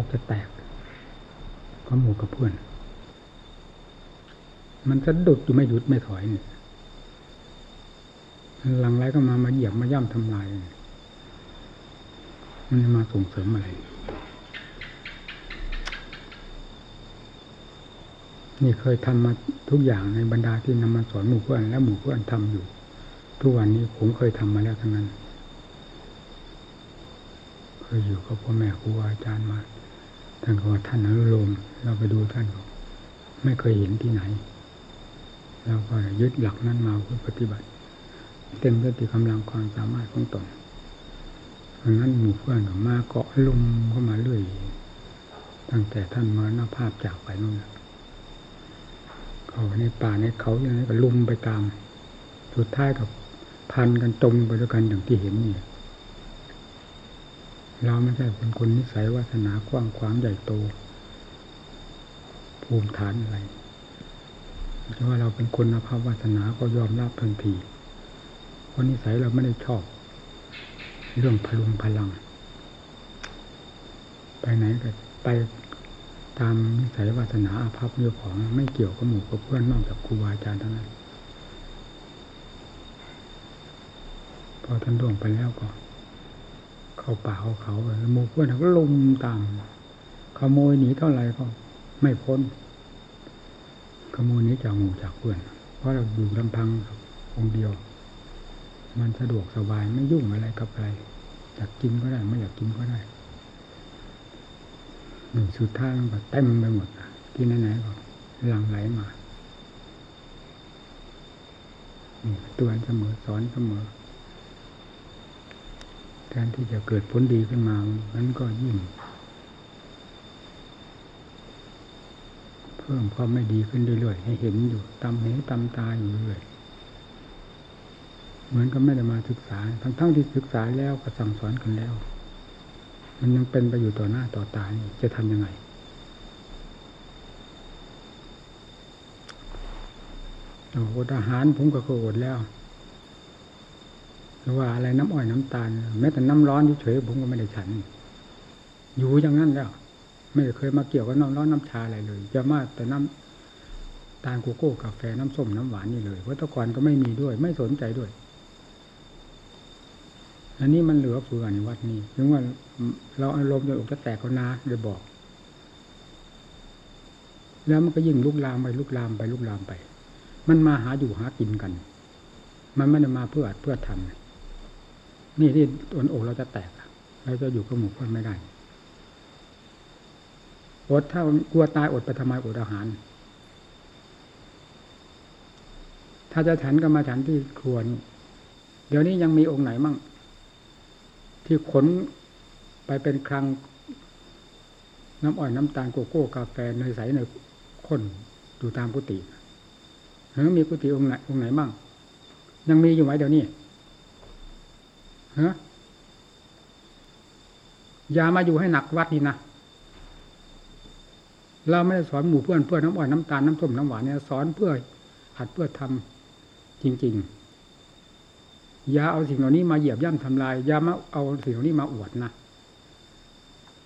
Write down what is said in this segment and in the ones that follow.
อกจะแตกก็หมู่กับเพื่อน มันจะดุดอยู่ไม่หยุดไม่ถอยนี่หลังไรก็มามาเหยียบมาย่ำทำลาย มันมาส่งเสริมอะไรนี่เคยทำมาทุกอย่างในบรรดาที่นำมาสอนหมู่เพื่อนและหมู่เพื่อนทำอยู่ ทุกวันนี้ผมเคยทำมาแล้วทั้งนั้น เคยอยู่กับพ่อแม่ครูอาจารย์มา ท่านก็ว่าท่านอนุโลมเราไปดูท่านก็ไม่เคยเห็นที่ไหนเราก็ยึดหลักนั้นมาเพื่อปฏิบัติ เต็มด้วยกำลังความสามารถของตนเพราะนั้นหมู่เพื่อนก็มาเกาะลุมเข้ามาเรื่อยตั้งแต่ท่านมรณภาพจากไปนู่นเขาในป่าในเขาอย่างนี้ก็ลุมไปตาม สุดท้ายกับพันกันจมไปด้วยกันอย่างที่เห็นนี่ เราไม่ใช่เป็นคนนิสัยวาสนากว้างขวางใหญ่โต ภูมิฐานอะไรแต่ว่าเราเป็นคนอภาพวาสนาก็ยอมรับทันทีเพราะนิสัยเราไม่ได้ชอบ เรื่องพลุงพลัง ไปไหนก็ไปตามนิสัยวาสนาอาภัพเรื่องของไม่เกี่ยวกับหมู่กับเพื่อนนอกจากครูบาอาจารย์เท่านั้น พอท่านล่วงไปแล้วก็ เข้าป่าเข้าเขาไปหมู่เพื่อนก็ลุมตาม ขโมยหนีเท่าไหร่ก็ไม่พ้น ขโมยนี้จากหมู่จากเพื่อน เพราะเราอยู่ลำพังองเดียว มันสะดวกสบายไม่ยุ่งอะไรกับใครอยากกินก็ได้ ไม่อยากกินก็ได้หนึ่งสุดท้ายมันก็เต็มไปหมดที่ไหนๆก็หลังไหลมาตือนเสมอสอนเสมอ แทนที่จะเกิดผลดีขึ้นมา มันก็ยิ่ง เพิ่มความไม่ดีขึ้นเรื่อยๆให้เห็นอยู่ตำเหตำตาอยู่เรื่อยเหมือนก็ไม่ได้มาศึกษา ทั้งๆที่ศึกษาแล้วก็สั่งสอนกันแล้ว มันยังเป็นไปอยู่ต่อหน้าต่อตานี่จะทำยังไงโอ้โหทหารผมก็เคยอดแล้ว ว่าอะไรน้ำอ้อยน้ำตาลแม้แต่น้ำร้อนเฉยๆผมก็ไม่ได้ฉัน อยู่อย่างนั้นแล้ว ไม่เคยมาเกี่ยวกับน้ำร้อนน้ำชาอะไรเลย จะมาแต่น้ำตาลโกโก้กาแฟน้ำส้มน้ำหวานนี่เลยเพราะตะกอนก็ไม่มีด้วย ไม่สนใจด้วย อันนี้มันเหลือเฟือในวัดนี้ถึงว่าเราอารมณ์จนอกจะแตกก็นาเลยบอก แล้วมันก็ยิ่งลุกลามไปลุกลามไปลุกลามไป มันมาหาอยู่หากินกัน มันไม่ได้มาเพื่ออัดเพื่อทำ นี่ที่ตัวอกเราจะแตกเราจะอยู่กับหมู่เพื่อนไม่ได้อดถ้ากลัวตายอดไปทำไมอดอาหาร ถ้าจะฉันก็มาฉันที่ครัวนี่เดี๋ยวนี้ยังมีองค์ไหนมั่ง ที่ขนไปเป็นครังน้ำอ้อยน้ำตาลโกโก้กาแฟเนยใสเนยข้นอยู่ตามกุฏิหรือมีกุฏิองค์ไหนองค์ไหนมั่ง ยังมีอยู่ไหมเดี๋ยวนี้ ฮะอย่ามาอยู่ให้หนักวัดนี่นะเราไม่ได้สอนหมู่เพื่อนเพื่อน้ำอ้อยน้ำตาลน้ำส้มน้ำหวานเนี่ยสอนเพื่อหัดเพื่อทำจริง ๆ อย่าเอาสิ่งเหล่านี้มาเหยียบย่ำทำลายอย่ามาเอาสิ่งเหล่านี้มาอวดนะ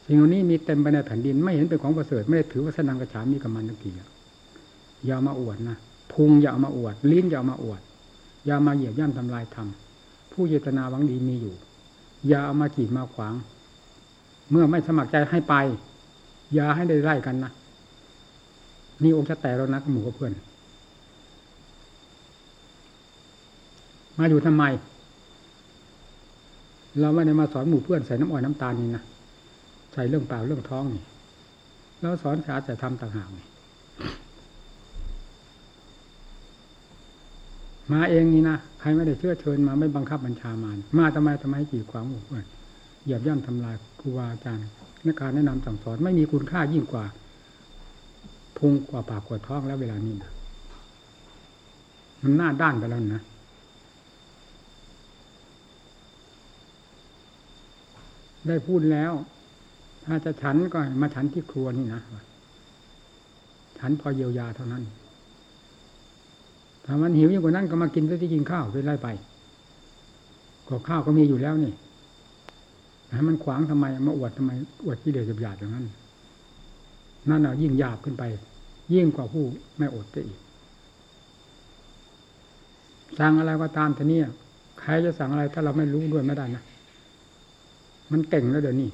สิ่งเหล่านี้มีเต็มไปในแผ่นดิน ไม่เห็นเป็นของประเสริฐไม่ได้ถือว่าสนังกระฉามีกับมันตะกี้อย่ามาอวดนะพุงอย่ามาอวด ลิ้นอย่ามาอวดอย่ามาเหยียบย่ำทำลายทำ ผู้เจตนาหวังดีมีอยู่ อย่าเอามากีดมาขวาง เมื่อไม่สมัครใจให้ไป อย่าให้ได้ไล่กันนะนี่องค์จะแต่เรานักหมู่กับเพื่อน มาอยู่ทำไม เราไม่ได้มาสอนหมู่เพื่อนใส่น้ำอ้อยน้ำตาลนี่นะใส่เรื่องเปล่าเรื่องท้องนี่เราสอนศาสตร์แต่ทำต่างหากนี่ มาเองนี่นะใครไม่ได้เชื่อเชิญมาไม่บังคับบัญชามามาทำไมทำไมกี่ขวางหมู่เพื่อนเหยียบย่ำทำลายครูบาอาจารย์ในการแนะนำสั่งสอนไม่มีคุณค่ายิ่งกว่าพุงกว่าปากกว่าท้องแล้วเวลานี้นะมันหน้าด้านไปแล้วนะได้พูดแล้ว ถ้าจะฉันก็มาฉันที่ครัวนี่นะฉันพอเยียวยาเท่านั้น ถ้ามันหิวยิ่งกว่านั้นก็มากินซะที่กินข้าวไปไล่ไปก็ข้าวก็มีอยู่แล้วนี่ให้มันขวางทำไมมาอวดทำไมอวดที่เดือดหยาดอย่างนั้นนั่นน่ะยิ่งหยาบขึ้นไป ยิ่งกว่าผู้ไม่อดไปอีกสั่งอะไรก็ตามแต่เนี่ยใครจะสั่งอะไรถ้าเราไม่รู้ด้วยไม่ได้นะมันเก่งแล้วเดี๋ยวนี้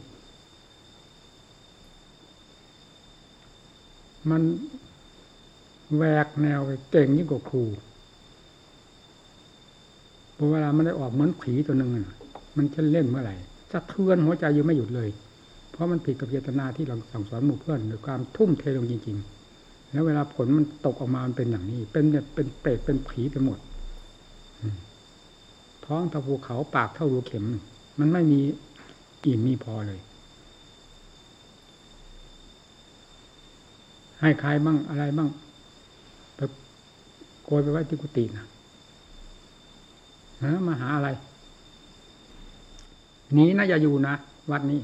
มัน แหวกแนวไปเก่งยิ่งกว่าครูพอเวลามันได้ออกเหมือนผีตัวหนึ่งมันจะเล่นเมื่อไหร่สะเทือนหัวใจอยู่ไม่หยุดเลย เพราะมันผิดกับเจตนาที่เราสั่งสอนหมู่เพื่อนหรือความทุ่มเทลงจริง ๆ แล้วเวลาผลมันตกออกมามันเป็นอย่างนี้ เป็นเนี่ยเป็นเปรตเป็นผีไปหมดท้องเท่าภูเขาปากเท่ารูเข็ม มันไม่มีอิ่มมีพอเลย ให้ใครบ้างอะไรบ้าง โกยไปไว้ที่กุฏินะฮะมาหาอะไรหนีนะอย่าอยู่นะวัดนี้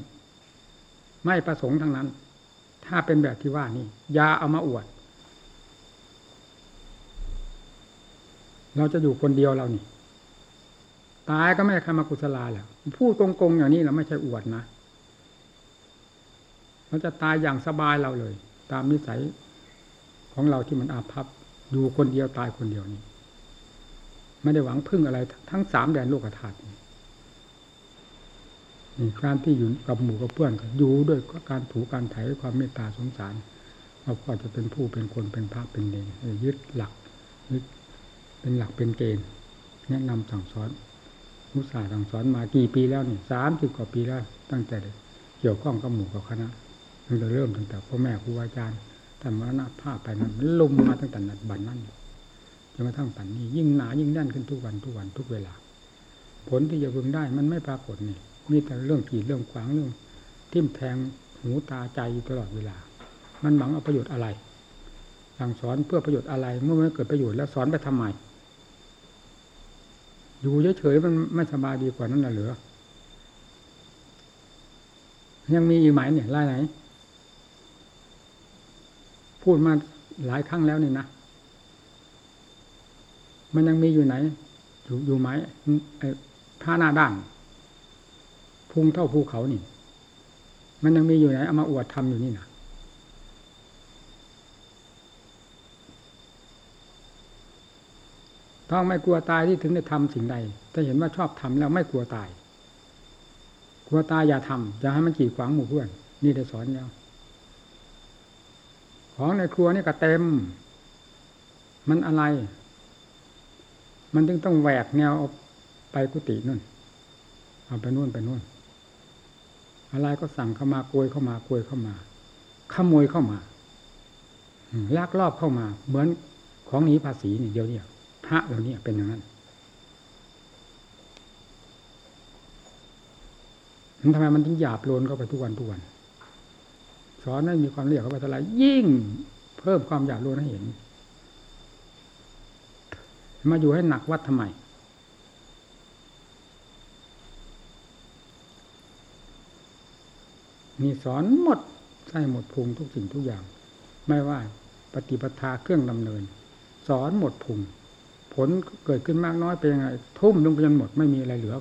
ไม่ประสงค์ทั้งนั้น ถ้าเป็นแบบที่ว่านี่อย่าเอามาอวด เราจะอยู่คนเดียวเรานี่ตายก็ไม่ใครมากุศลาแหละพูดโกงๆอย่างนี้เราไม่ใช่อวดนะเราจะตายอย่างสบายเราเลย ตามนิสัยของเราที่มันอาภัพ อยู่คนเดียวตายคนเดียวนี่ไม่ได้หวังพึ่งอะไร ทั้งสามแดนโลกธาตุนี่การที่อยู่กับหมู่กับเพื่อนก็อยู่ด้วยการถูการไถ่ความเมตตาสงสารเราก็จะเป็นผู้เป็นคนเป็นพระเป็นเนรยึดหลักยึดเป็นหลักเป็นเกณฑ์แนะนำสั่งสอนมุสาสั่งสอนมากี่ปีแล้วนี่สามสิบกว่าปีแล้ว ตั้งแต่เกี่ยวข้องกับหมู่กับคณะตั้งแต่เริ่มตั้งแต่พ่อแม่ครูอาจารย์ ท่มรณภาพไปนั้นลุมมาตั้งแต่นั้นบันนั้นจนกระทั่งปัจนนี้ยิ่งหนายิ่งแน่นขึ้นทุกวันทุกวันทุกเวลา ผลที่จะพึงได้มันไม่ปรากฏนี่มีแต่เรื่องกีดเรื่องขวางเรื่อง ทิ่มแทงหูตาใจอยู่ตลอดเวลา มันหวังเอาประโยชน์อะไรสั่งสอนเพื่อประโยชน์อะไร เมื่อไม่เกิดประโยชน์แล้วสอนไปทำไมอยู่เฉยๆมันไม่สบายดีกว่านั้นหรือยังมีอีกไหมเนี่ยรายไหน พูดมาหลายครั้งแล้วนี่นะ มันยังมีอยู่ไหน อยู่อยู่ไหมไอ้ผ้าหน้าด้านพุงเท่าภูเขานี่ มันยังมีอยู่ไหนเอามาอวดทำอยู่นี่นะต้องไม่กลัวตายที่ถึงได้ทำสิ่งใดถ้าเห็นว่าชอบทำแล้วไม่กลัวตาย กลัวตายอย่าทำอย่าให้มันกีดขวางหมู่เพื่อน นี่ได้สอนแล้ว ของในครัวนี่ก็เต็ม มันอะไร มันจึงต้องแหวกแนวเอาไปกุฏินู่น เอาไปนู่นไปนู่น อะไรก็สั่งเข้ามาโกยเข้ามาโกยเข้ามา ขโมยเข้ามาลักลอบเข้ามา เหมือนของหนีภาษีนี่เดียวเนี่ยพระเหล่านี้เป็นอย่างนั้นมันทำไมมันถึงหยาบโลนเข้าไปทุกวันทุกวัน สอนให้มีความเรียกเข้าไปเท่าไรยิ่งเพิ่มความหยาบโลนให้เห็น มาอยู่ให้หนักวัดทำไม มีสอนหมดใช่หมดพุงทุกสิ่งทุกอย่าง ไม่ว่าปฏิปทาเครื่องดำเนิน สอนหมดพุงผลเกิดขึ้นมากน้อยเป็นยังไง ทุ่มลงไปจนหมดไม่มีอะไรเหลือ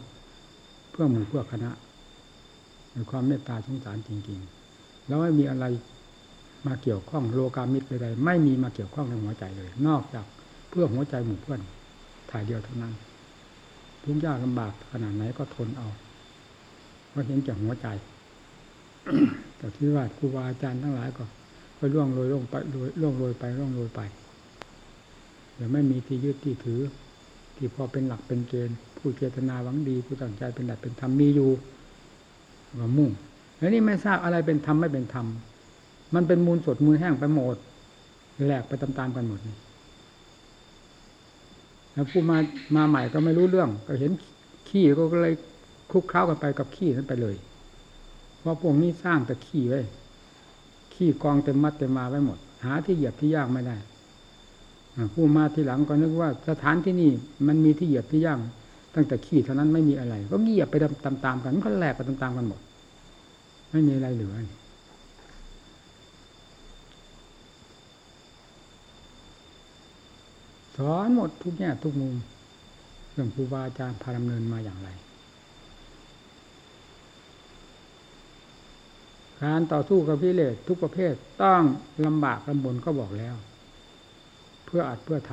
เพื่อหมู่เพื่อคณะในความเมตตาสงสารจริง ๆ แล้วไม่มีอะไรมาเกี่ยวข้องโลกามิตรใดๆไม่มีมาเกี่ยวข้องในหัวใจเลย นอกจากเพื่อหัวใจหมู่เพื่อนถ่ายเดียวเท่านั้นทุกยากลำบากขนาดไหนก็ทนเอาเพราะเห็นจากหัวใจ แต่ที่ว่าครูบาอาจารย์ทั้งหลายก็ก็ล่วงโรยล่วงไปล่วงโรยไปล่วงโรยไปเดี๋ยวไม่มีที่ยึดที่ถือ ที่พอเป็นหลักเป็นเกณฑ์ผู้เจตนาหวังดีผู้ตั้งใจเป็นหลักเป็นธรรมมีอยู่ก็มุ่ง แล้วนี่ไม่ทราบอะไรเป็นธรรมไม่เป็นธรรม มันเป็นมูลสดมือแห้งไปหมด แหลกไปตามๆกันหมดแล้วผู้มามาใหม่ก็ไม่รู้เรื่อง ก็เห็นขี้ก็เลยคลุกเคล้ากันไปกับขี้นั้นไปเลย เพราะพวกนี้สร้างแต่ขี้ไว้ ขี้กองเต็มมัดเต็มมาไว้หมด หาที่เหยียบที่ย่างไม่ได้ผู้มาทีหลังก็นึกว่าสถานที่นี่มันมีที่เหยียบที่ย่างตั้งแต่ขี้เท่านั้นไม่มีอะไร ก็เหยียบไปตามๆกันก็แหลกไปตามๆกันหมด ไม่มีอะไรเหลือสอนหมดทุกแง่ทุกมุมเรื่องครูบาอาจารย์พาดำเนินมาอย่างไร การต่อสู้กับกิเลสทุกประเภทต้องลำบากลำบนก็บอกแล้ว เพื่ออัดเพื่อท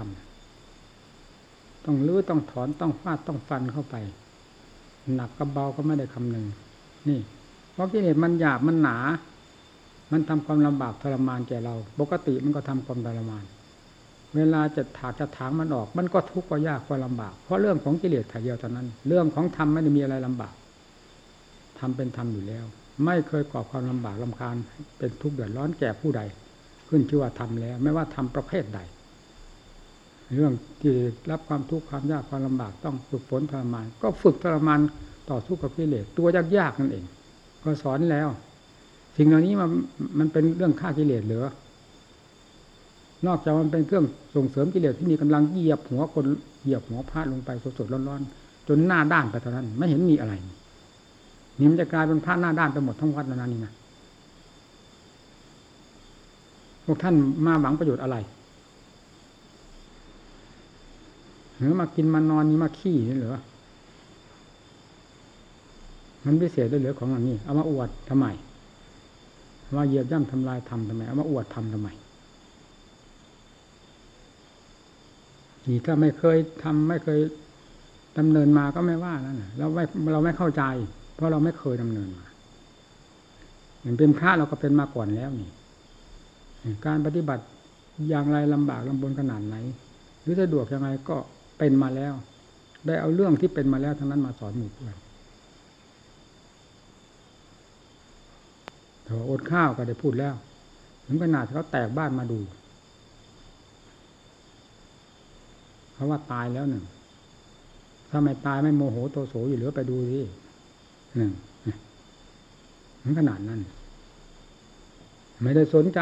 ำต้องลื้อต้องถอนต้องฟาดต้องฟันเข้าไป หนักกับเบาก็ไม่ได้คำหนึ่งนี่ เพราะกิเลสมันหยาบมันหนา มันทำความลำบากทรมานแก่เรา ปกติมันก็ทำความทรมาน เวลาจะถากจะถางมันออก มันก็ทุกข์ก็ยากก็ลำบาก เพราะเรื่องของกิเลสถ่ายเดียวเท่านั้น เรื่องของธรรมไม่ได้มีอะไรลำบากทำเป็นธรรมอยู่แล้ว ไม่เคยก่อความลำบากลำคาญ เป็นทุกข์เดือดร้อนแก่ผู้ใด ขึ้นชื่อว่าทำแล้ว ไม่ว่าทำประเภทใด เรื่องที่รับความทุกข์ความยากความลำบากต้องฝึกฝนทรมาน ก็ฝึกทรมานต่อสู้กับกิเลสตัวยากๆนั่นเอง ก็สอนแล้ว สิ่งเหล่านี้มันมันเป็นเรื่องฆ่ากิเลสหรือนอกจากมันเป็นเครื่องส่งเสริมกิเลสที่มีกำลังเหยียบหัวคนเหยียบหัวพาดลงไปสดๆร้อนๆจนหน้าด้านไปเท่านั้น ไม่เห็นมีอะไรนี่มันจะกลายเป็นพระหน้าด้านไปหมดทั้งวัดแล้วนะนี่นะพวกท่านมาหวังประโยชน์อะไรหรือมากินมานอนนี่มาขี้นี่เหรอ มันพิเศษด้วยเหลือของอันนี้ เอามาอวดทำไมมาเหยียบย่ำทำลายทำทำไม เอามาอวดทำทำไมนี่ถ้าไม่เคยทำไม่เคยดำเนินมาก็ไม่ว่านั่นแหละเราไม่เราไม่เข้าใจ เพราะเราไม่เคยดำเนินมาอย่างเป็นพระเราก็เป็นมาก่อนแล้วนี่ การปฏิบัติอย่างไรลำบากลำบนขนาดไหน หรือสะดวกยังไงก็เป็นมาแล้ว ได้เอาเรื่องที่เป็นมาแล้วทั้งนั้นมาสอนหมู่เพื่อน อดข้าวก็ได้พูดแล้ว ถึงขนาดเขาแตกบ้านมาดูเขาะว่าตายแล้วหนึ่งถ้าไม่ตายไม่โมโหโตโสอยู่เหลือไปดูสิหนึ่งถึงขนาดนั้น ไม่ได้สนใจ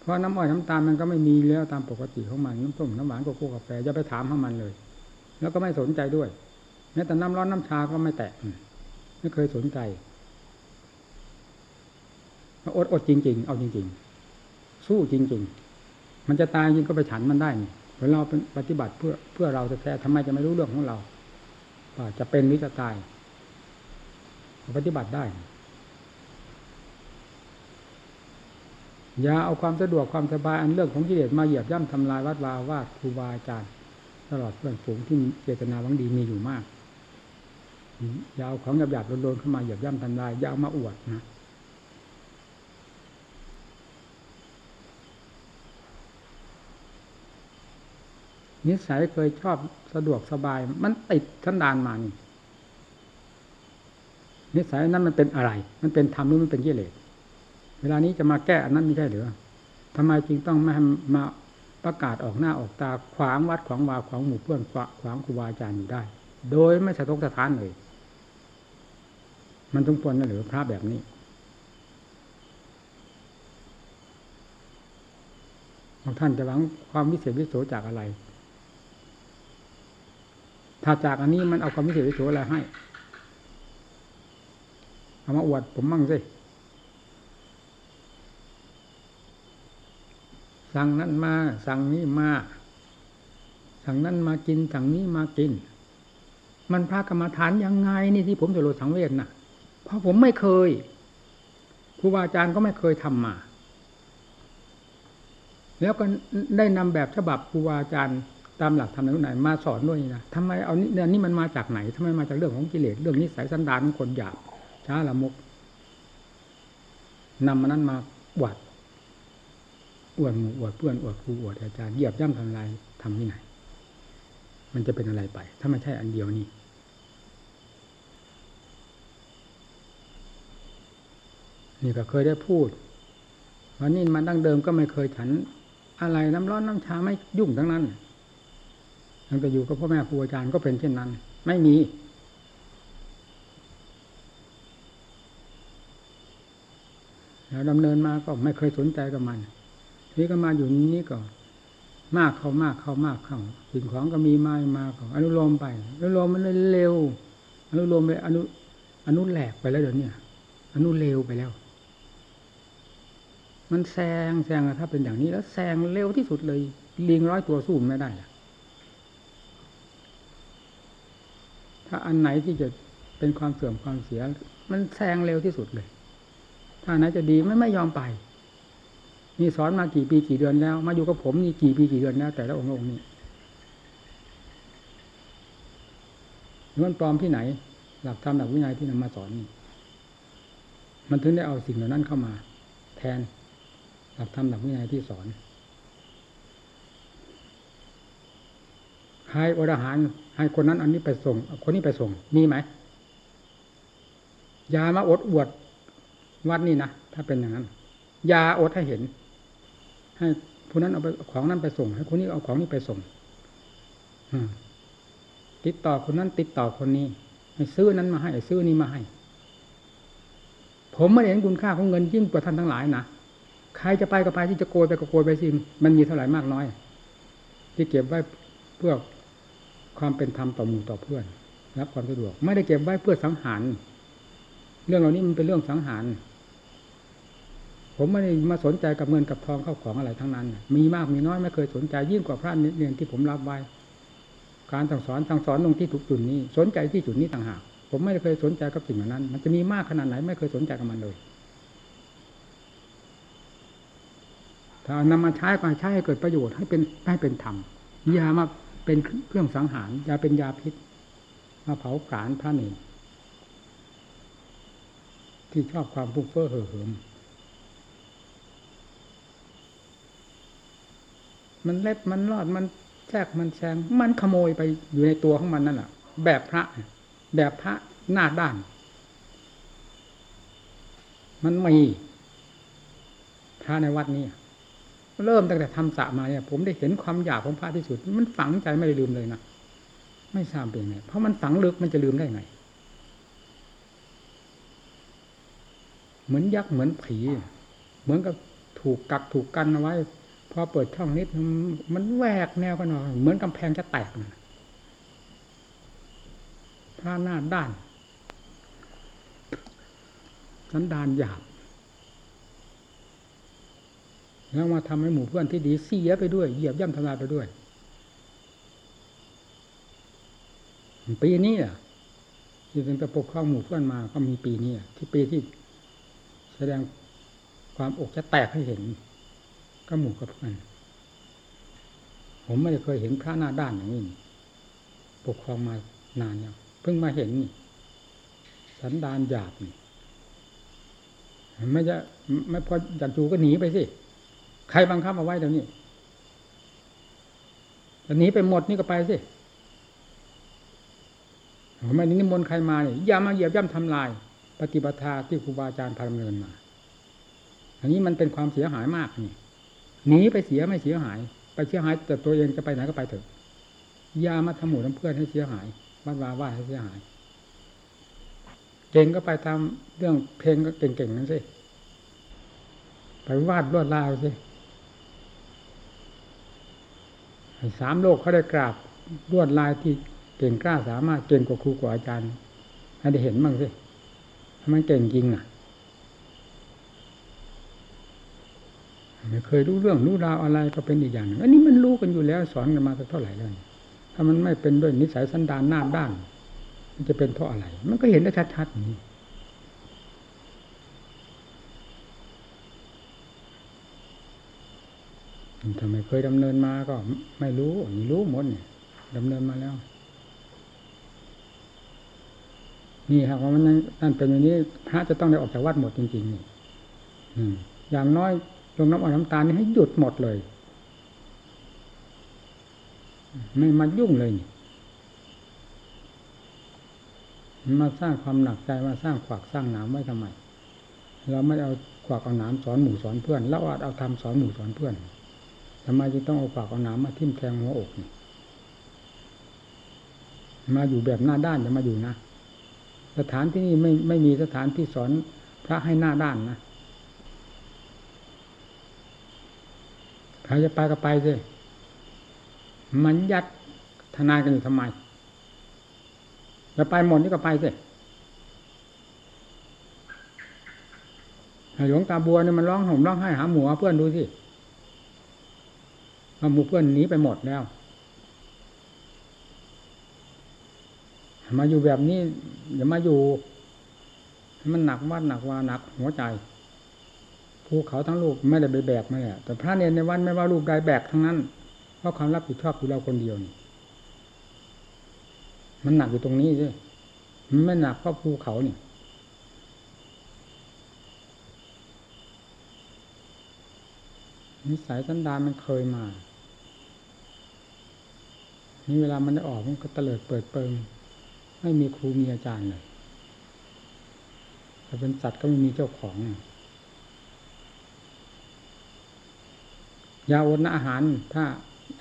เพราะน้ำอ้อยน้ำตาลมันก็ไม่มีแล้วตามปกติของมันน้ำส้มน้ำหวานโกโก้กาแฟอย่าไปถามของมันเลย แล้วก็ไม่สนใจด้วยแม้แต่น้ำร้อนน้ำชาก็ไม่แตะไม่เคยสนใจ อดอดจริง ๆ เอาจริง ๆ สู้จริง ๆ มันจะตายจริงก็ไปฉันมันได้นี่เเราเป็นปฏิบัติเพื่อเพื่อเราแท้ๆทำไมจะไม่รู้เรื่องของเราว่าจะเป็นหรือจะตายปฏิบัติได้อย่าเอาความสะดวกความสบายอันเรื่องของกิเลสมาเหยียบย่ำทำลายวัดวาวาดครูบาอาจารย์ตลอดเพื่อนฝูงที่เจตนาหวังดีมีอยู่มากอย่าเอาของหยาบๆโดนๆเข้ามาเหยียบย่ำทำลายอย่าเอามาอวดนะ นิสัยเคยชอบสะดวกสบาย มันติดทันดานมานี่นิสัยนั้นมันเป็นอะไร มันเป็นธรรมหรือมันเป็นกิเลสเวลานี้จะมาแก้อันนั้นไม่ใช่หรือทำไมจึงต้องม่มาประกาศออกหน้าออกตาขวางวัดขวางวาขวางหมู่เพื่อนขวางครูบาอาจารย์อยู่ได้ โดยไม่สะทกสะท้านเลย มันต้องควรนะหรือพระแบบนี้ ท่านจะหวังความวิเศษวิโสจากอะไร ถ้าจากอันนี้มันเอาความวิเศษวิโสอะไรให้ เอามาอวดผมมั่งสิสั่งนั้นมา สั่งนี้มา สั่งนั้นมากิน สั่งนี้มากิน มันพระกรรมฐานยังไงนี่ที่ผมจะโลดสังเวชนะเพราะผมไม่เคยครูบาอาจารย์ก็ไม่เคยทำมา แล้วก็ได้นำแบบฉบับครูบาอาจารย์ ตามหลักธรรมไหนมาสอนด้วยนะทำไมเอาเนี่ยนี่มันมาจากไหนทำไมมาจากเรื่องของกิเลสเรื่องนิสัยสันดานของคนหยาบช้าละมุกนำมานั้นมาอวดอวดหมู่อวดเพื่อนอวดครูอวดอาจารย์เหยียบย่ำทำลายทำที่ไหน มันจะเป็นอะไรไป ถ้าไม่ใช่อันเดียวนี่นี่ก็เคยได้พูดวันนี้มันดั้งเดิมก็ไม่เคยฉัน อะไรน้ำร้อนน้ำชาไม่ยุ่งทั้งนั้น ตั้งแต่อยู่กับพ่อแม่ครูอาจารย์ก็เป็นเช่นนั้น ไม่มี แล้วดำเนินมาก็ไม่เคยสนใจกับมันนี่ก็มาอยู่นี้ก็มากเข้ามากเข้ามากเข้าสิ่งของก็มีมามาเขาอนุโลมไปอนุโลมมันเร็วอนุโลมไปอนุอนุแหลกไปแล้วเดี๋ยวนี้อนุเร็วไปแล้ว มันแซงแซงถ้าเป็นอย่างนี้แล้วแซงเร็วที่สุดเลยลิงร้อยตัวสู้ไม่ได้ ถ้าอันไหนที่จะเป็นความเสื่อมความเสีย มันแซงเร็วที่สุดเลย ถ้าไหนจะดีไม่ไม่ยอมไปนี่สอนมากี่ปีกี่เดือนแล้ว มาอยู่กับผมนี่กี่ปีกี่เดือนแล้ว แต่ละองค์องค์นี้มันปลอมที่ไหน หลักธรรมหลักวินัยที่นำมาสอนนี่มันถึงได้เอาสิ่งเหล่านั้นเข้ามา แทนหลักธรรมหลักวินัยที่สอน ให้อดอาหารให้คนนั้น อันนี้ไปส่ง คนนี้ไปส่ง มีไหมอย่ามาอดอวดวัดนี่นะถ้าเป็นอย่างนั้นอย่าอดให้เห็น ให้ผู้นั้นเอาไปของนั้นไปส่ง ให้คนนี้เอาของนี้ไปส่งติดต่อคนนั้น ติดต่อคนนี้ ให้ซื้อนั้นมาให้ซื้อนี้มาให้ ผมไม่เห็นคุณค่าของเงินยิ่งกว่าท่านทั้งหลายนะใครจะไปก็ไปที่จะโกยไปก็โกยไปสิมันมีเท่าไหร่มากน้อย ที่เก็บไว้เพื่อ ความเป็นธรรมต่อหมู่ต่อเพื่อนรับความสะดวก ไม่ได้เก็บไว้เพื่อสังหาร เรื่องเหล่านี้มันเป็นเรื่องสังหาร ผมไม่ได้มาสนใจกับเงินกับทองเข้าของอะไรทั้งนั้น มีมากมีน้อยไม่เคยสนใจยิ่งกว่าพระเนียนที่ผมรับไว้ การสั่งสอนสั่งสอนตรงที่ถูกจุดนี้ สนใจที่จุดนี้ต่างหาก ผมไม่เคยสนใจกับสิ่งเหล่านั้น มันจะมีมากขนาดไหน ไม่เคยสนใจกับมันเลย ถ้านำมาใช้ก็ใช้ให้เกิดประโยชน์ให้เป็นให้เป็นธรรมยามา เป็นเครื่องสังหารยาเป็นยาพิษ มาเผาผลาญพระเนรที่ชอบความฟุ้งเฟ้อเห่อเหิมมันเล็ดมันรอดมันแทรกมันแซงมันขโมยไปอยู่ในตัวของมันนั่นแหละแบบพระ แบบพระหน้าด้าน มันมีพระในวัดนี้ เริ่มตั้งแต่ทำสะมาเนี่ย ผมได้เห็นความอยากของพระที่สุด มันฝังใจไม่ได้ลืมเลยนะไม่ทราบเป็นไงเพราะมันฝังลึกมันจะลืมได้ไงเหมือนยักษ์เหมือนผี เหมือนกับถูกกักถูกกันเอาไว้ พอเปิดช่องนิดมันแหวกแนวกันหน่อยเหมือนกำแพงจะแตกพระหน้าด้านสันดานหยาบ แล้วมาทำให้หมู่เพื่อนที่ดีเสียไปด้วยเหยียบย่ำทำลายไปด้วยปีนี้อะที่เป็นประปกครองหมู่เพื่อนมาก็มีปีนี้ที่ปีที่แสดงความอกจะแตกให้เห็นก็หมู่กับเพื่อนผมไม่เคยเห็นพระหน้าด้านอย่างนี้ปกครองมานานแล้วเพิ่งมาเห็นนี่สันดานหยาบนี่ไม่จะไม่พออยากอยู่ก็หนีไปสิ ใครบังคับเอาไว้เดี๋ยวนี้หนีไปหมดนี่ก็ไปสิไม่นิมนต์ใครมาเนี่ยอย่ามาเหยียบย่ำทำลาย ปฏิปทาที่ครูบาอาจารย์พาดำเนินมา อันนี้มันเป็นความเสียหายมากนี่หนีไปเสียไม่เสียหาย ไปเสียหายแต่ตัวเองจะไปไหนก็ไปเถอะอย่ามาทำหมู่ทำเพื่อนให้เสียหายวัดวาว่าให้เสียหาย เก่งก็ไปทำเรื่องเพลงก็เก่งๆนั่นสิไปวาดลวดลายสิ สามโลกเขาได้กราบลวดลายที่เก่งกล้าสามารถเก่งกว่าครูกว่าอาจารย์ให้ได้เห็นบ้างสิทำไมเก่งจริงอะไม่เคยรู้เรื่องรู้ราวอะไรก็เป็นอีกอย่างหนึ่งอันนี้มันรู้กันอยู่แล้วสอนกันมาสักเท่าไหร่แล้วถ้ามันไม่เป็นด้วยนิสัยสันดานหน้าด้านมันจะเป็นเพราะอะไร มันก็เห็นได้ชัดๆนี่ ทำไมเคยดำเนินมาก็ไม่รู้นี่รู้หมดเนี่ยดำเนินมาแล้ว นี่ครับว่าะมันนั่นเป็นอย่างนี้พระจะต้องได้ออกจากวัดหมดจริงๆนี่อย่างน้อยลงน้ำอ่อนน้ำตาลนี่ให้หยุดหมดเลย ไม่มายุ่งเลยนี่มาสร้างความหนักใจมาสร้างขวากสร้างหนามไว้ทำไม เราไม่เอาขวากเอาหนามสอนหมู่สอนเพื่อนเราอาจเอาทำสอนหมู่สอนเพื่อน ทำไมจึงต้องเอาขวากเอาหนามมาทิ่มแทงหัวอกนี่มาอยู่แบบหน้าด้านจะมาอยู่นะ สถานที่นี่ไม่ไม่มีสถานที่สอนพระให้หน้าด้านนะใครจะไปก็ไปสิมันยัดทนายกันอยู่ทำไมจะไปหมดนี่ก็ไปสิหลวงตาบัวเนี่ยมันร้องห่มร้องไห้หาหมูเพื่อนดูสิ หมูเพื่อนหนีไปหมดแล้ว มาอยู่แบบนี้อย่ามาอยู่ มันหนักว่าหนักว่าหนัก หัวใจภูเขาทั้งลูกไม่ได้ไปแบกมาเนี่ยแต่พระเนรในวันไม่ว่าลูกใดแบกทั้งนั้น เพราะความรับผิดชอบอยู่เราคนเดียวนี่มันหนักอยู่ตรงนี้สิมันไม่หนักเพราะภูเขานี่นิสัยสันดานมันเคยมา นี่เวลามันได้ออกมันก็เตลิดเปิดเปิงไม่มีครูมีอาจารย์เลยถ้าเป็นสัตว์ก็ไม่มีเจ้าของยาอดนะอาหาร ถ้า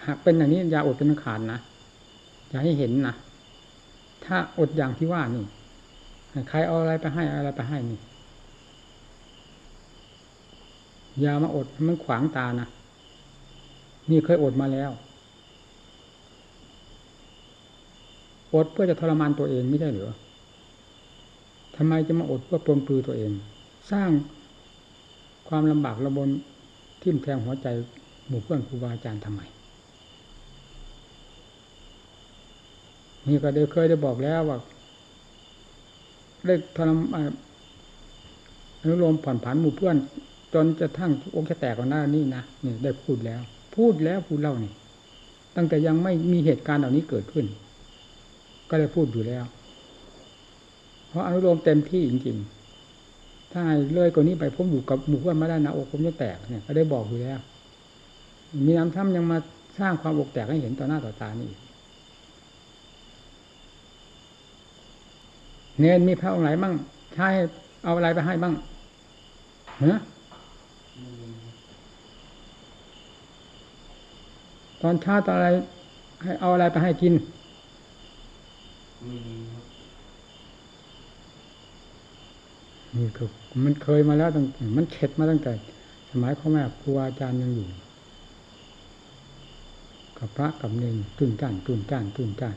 หากเป็นอย่างนี้ยาอดเป็นขาดนะอย่าให้เห็นนะถ้าอดอย่างที่ว่านี่ใครเอาอะไรไปให้อะไรไปให้นี่ยามาอดมันขวางตานะนี่เคยอดมาแล้ว อดเพื่อจะทรมานตัวเองไม่ใช่หรือทำไมจะมาอดเพื่อปลนปลือตัวเอง สร้างความลำบากระบนทิ่มแทงหัวใจหมู่เพื่อนครูบาอาจารย์ทำไมนี่ก็ได้เคยได้บอกแล้วว่าได้ทรมอนุโลมผ่อนผันหมู่เพื่อน จนจะทั้งอกจะแตกกันหน้านี่นะนี่ได้พูดแล้ว พูดแล้วพูดเล่านี่ตั้งแต่ยังไม่มีเหตุการณ์เหล่านี้เกิดขึ้น ก็ได้พูดอยู่แล้ว เพราะอนุโลมเต็มที่จริงๆ ถ้าเลยกว่านี้ไปผมอยู่กับหมู่เพื่อนไม่ได้นะอกผมจะแตกเนี่ย ก็ได้บอกอยู่แล้ว มีน้ำท่ำยังมาสร้างความอกแตกให้เห็นต่อหน้าต่อตานี่เนนมีพระองค์ไหนบ้างใช้เอาอะไรไปให้บ้างเนะตอนเช้าตอนอะไร ให้เอาอะไรไปให้กิน นี่คือมันเคยมาแล้วตั้งมันเข็ดมาตั้งแต่ สมัยพ่อแม่ครูอาจารย์ยังอยู่ กับพระกับเนรตื่นจ้านตื่นจ้านตื่นจ้าน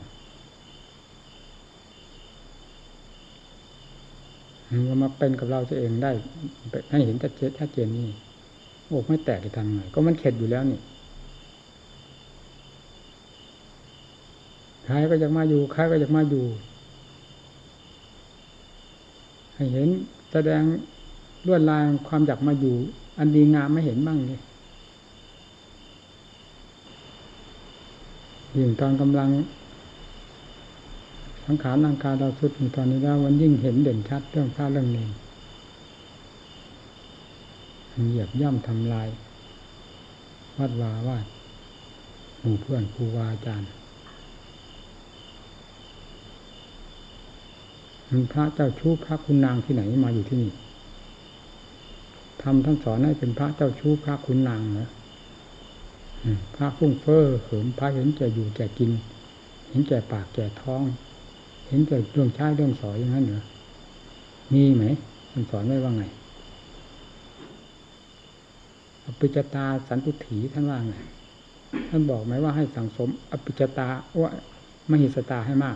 มันมาเป็นกับเราตัวเองได้ให้เห็นชัดเจนชัดเจนนี่โอ้ไม่แตกจะทำไงก็มันเข็ดอยู่แล้วนี่ ใครก็อยากมาอยู่ใครก็อยากมาอยู่ ให้เห็นแสดงลวดลายความอยากมาอยู่ อันดีงามไม่เห็นบ้างเลยยิ่งตอนกำลังสังขารร่างกายเราสุดถึงตอนนี้แล้วมันยิ่งเห็นเด่นชัดเรื่องพระเรื่องนี้เหยียบย่ำทำลาย วัดวาว่าหมู่เพื่อนครูวาอาจารย์มัน พระเจ้าชู้พระคุณนางที่ไหนมาอยู่ที่นี่ทำท่านสอนให้เป็นพระเจ้าชู้พระคุณนางเหรอพระฟุ้งเฟ้อเหิมพระเห็นแก่อยู่แก่กิน เห็นแก่ปากแก่ท้อง เห็นแต่เรื่องใช้เรื่องสอนอย่างนั้นเหรอมีไหมมันสอนไว้ว่าไงอภิจตาสันตุถีท่านว่าไงท่านบอกไหมว่าให้สังสมอภิจตาว่ามหิสตาให้มาก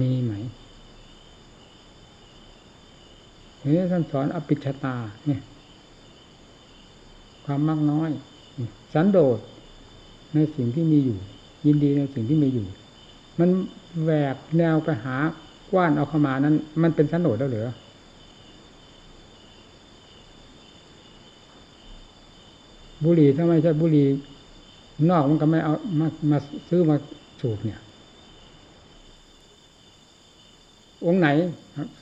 มีไหมนี่ท่านสอนอภิชตาเนี่ย ความมากน้อย สันโดษในสิ่งที่มีอยู่ ยินดีในสิ่งที่มีอยู่ มันแหวกแนวไปหากว้านเอาเข้ามานั้น มันเป็นสันโดษแล้วเหรือบุหรี่ถ้าไม่ใช่บุหรี่นอกมันก็ไม่เอามามาซื้อมาสูบเนี่ย องค์ไหน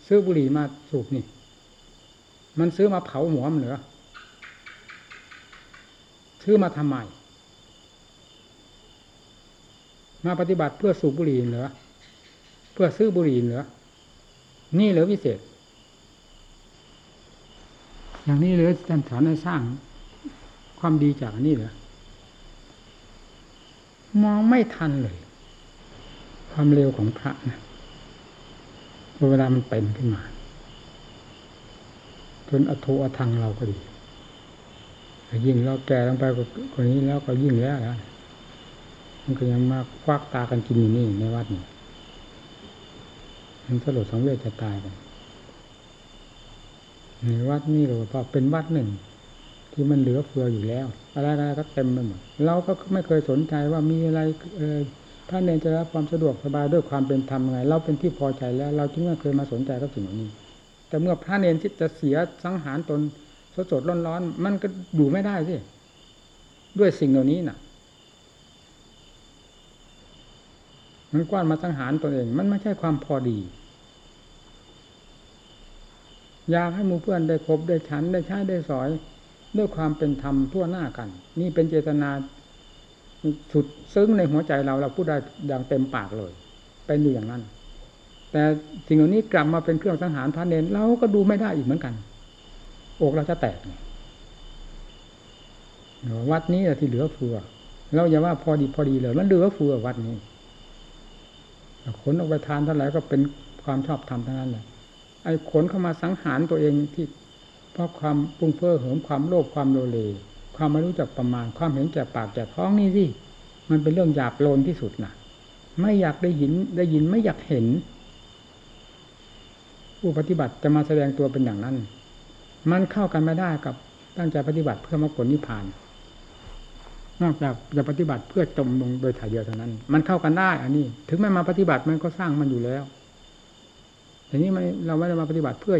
ซื้อบุหรี่มาสูบนี่ มันซื้อมาเผาหัวมันเหรอซื้อมาทำไม มาปฏิบัติเพื่อสูบบุหรี่เหรอเพื่อซื้อบุหรี่เหรอนี่เหรอพิเศษ อย่างนี้เหลยท่านสอนให้สร้างความดีจากนี่เหรอมองไม่ทันเลย ความเร็วของพระนะ เวลามันเป็นขึ้นมา จนอโทอทังเราก็ดียิ่งเราแก่ลงไปกว่านี้แล้วก็ยิ่งแล้วนะมันก็ยังมาควักตากันกินอยู่นี่ในวัดนี่มันสลดสังเวชจะตายกันในวัดนี่เราพอเป็นวัดหนึ่ง ที่มันเหลือเฟืออยู่แล้ว อะไรอะไรก็เต็มไปหมดเราก็ไม่เคยสนใจว่ามีอะไรเออ ท่าเนจะรับความสะดวกสบายด้วยความเป็นธรรมไง เราเป็นที่พอใจแล้ว เราจึงไม่เคยมาสนใจกับสิ่งเหล่านี้ แต่เมื่อพระเนนที่จะเสียสังหารตนสดสดร้อนร้อนมันก็อยู่ไม่ได้สิด้วยสิ่งเหล่านี้น่ะมันกว้านมาสังหารตนเอง มันไม่ใช่ความพอดีอยากให้มูเพื่อนได้คบได้ฉันได้ใช้ได้สอย ด้วยความเป็นธรรมทั่วหน้ากัน นี่เป็นเจตนา สุดซึ้งในหัวใจเราเราพูดได้อย่างเต็มปากเลย เป็นอยู่อย่างนั้น แต่สิ่งเหล่านี้กลับมาเป็นเครื่องสังหารพระเนนเราก็ดูไม่ได้อีกเหมือนกัน อกเราจะแตกวัดนี้แหละที่เหลือเฟือเราอย่าว่าพอดีพอดีเลยมันเหลือเฟือวัดนี้ขนออกไปทานเท่าไหร่ก็เป็นความชอบธรรมเทั้งนั้นแหละไอ้ขนเข้ามาสังหารตัวเองที่เพราะความปุ้งเฟ้อเหิมความโลภความโลเล ความไม่รู้จักประมาณ ความเห็นแก่ปากแก่ท้องนี่สิมันเป็นเรื่องหยาบโลนที่สุดนะไม่อยากได้ยินได้ยินไม่อยากเห็นผู้ปฏิบัติจะมาแสดงตัวเป็นอย่างนั้น มันเข้ากันไม่ได้กับตั้งใจปฏิบัติเพื่อมรรคผลนิพพาน นอกจากจะปฏิบัติเพื่อจมลงโดยถ่ายเดียวเท่านั้น มันเข้ากันได้ อันนี้ ถึงไม่มาปฏิบัติมันก็สร้างมันอยู่แล้วแต่นี้เราไม่ได้มาปฏิบัติเพื่อ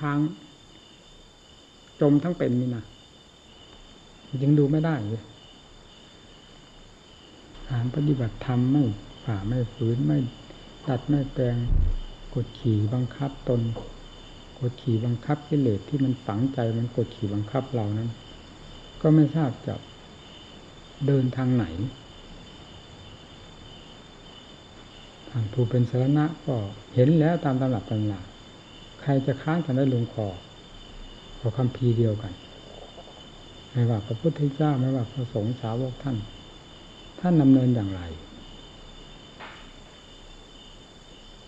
ทางจมทั้งเป็นนี่นะ ยังดูไม่ได้เลยการปฏิบัติธรรมไม่ฝ่าไม่ฝืนไม่ตัดไม่แปลงกดขี่บังคับตน กดขี่บังคับกิเลสที่มันฝังใจมันกดขี่บังคับเรานั้น ก็ไม่ทราบจะเดินทางไหนทางผู้เป็นสาระก็เห็นแล้วตามตำรับตำราใครจะค้านกันได้ลงคอขอคำพีเดียวกัน ไม่ว่าพระพุทธเจ้าไม่ว่าพระสงฆ์สาวกท่าน ท่านดำเนินอย่างไร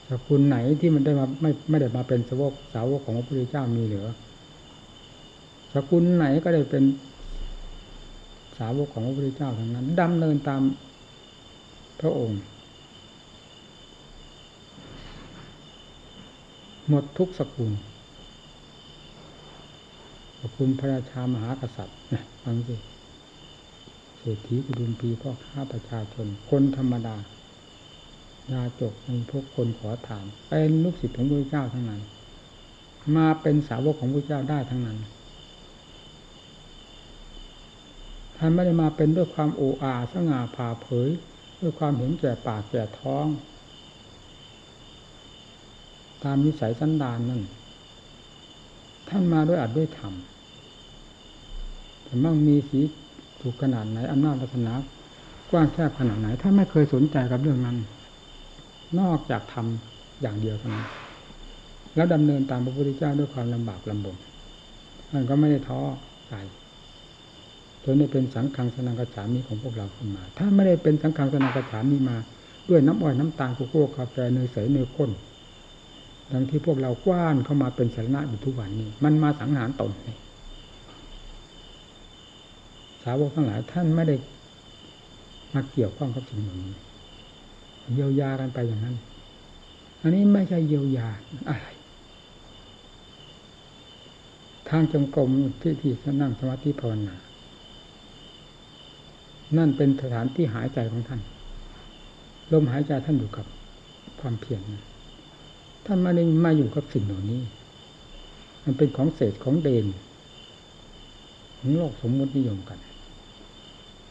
สกุลไหนที่มันได้มาไม่ไม่ได้มาเป็นสาวกสาวกของพระพุทธเจ้ามีเหลือสกุลไหนก็ได้เป็นสาวกของพระพุทธเจ้าทั้งนั้นดำเนินตามพระองค์ หมดทุกสกุล สกุลพระราชามหากษัตริย์นะฟังสิเศรษฐีกุดุมปีพ่อค้าประชาชน คนธรรมดายาจกมีพวกคนขอถาม เป็นลูกศิษย์ของพระเจ้าทั้งนั้น มาเป็นสาวกของพระเจ้าได้ทั้งนั้นท่านไม่ได้มาเป็นด้วยความโอ้อาสง่าผ่าเผย ด้วยความเห็นแก่ปากแก่ท้อง ตามนิสัยสันดานนั่นท่านมาด้วยอัดด้วยธรรม แต่มั่งมีสีถูกขนาดไหนอำนาจศาสนากว้างแคบขนาดไหนท่าไม่เคยสนใจกับเรื่องนั้น นอกจากทำอย่างเดียวเท่านั้นแล้วดำเนินตามพระพุทธเจ้าด้วยความลำบากลำบนท่านก็ไม่ได้ท้อใจจนได้เป็นสังฆังสนังกระฉามีของพวกเราขึ้นมา ถ้าไม่ได้เป็นสังฆังสนังกระฉามีมา ด้วยน้ำอ้อยน้ำตาลโกโก้กาแฟเนยใสเนยข้นดังที่พวกเรากว้านเข้ามาเป็นสาระอยู่ทุกวันนี้ มันมาสังหารตนนี่ สาวกทั้งหลายท่านไม่ได้มาเกี่ยวข้องกับสิ่งเหล่านี้เยียวยากันไปอย่างนั้น อันนี้ไม่ใช่เยียวยาอะไร ทางจงกรมที่ที่นั่งสมาธิภาวนา นั่นเป็นสถานที่หายใจของท่าน ลมหายใจท่านอยู่กับความเพียรท่านไมาได้มาอยู่กับสิ่งเหล่านี้ มันเป็นของเศษของเดนของโลกสมมุตินิยมกัน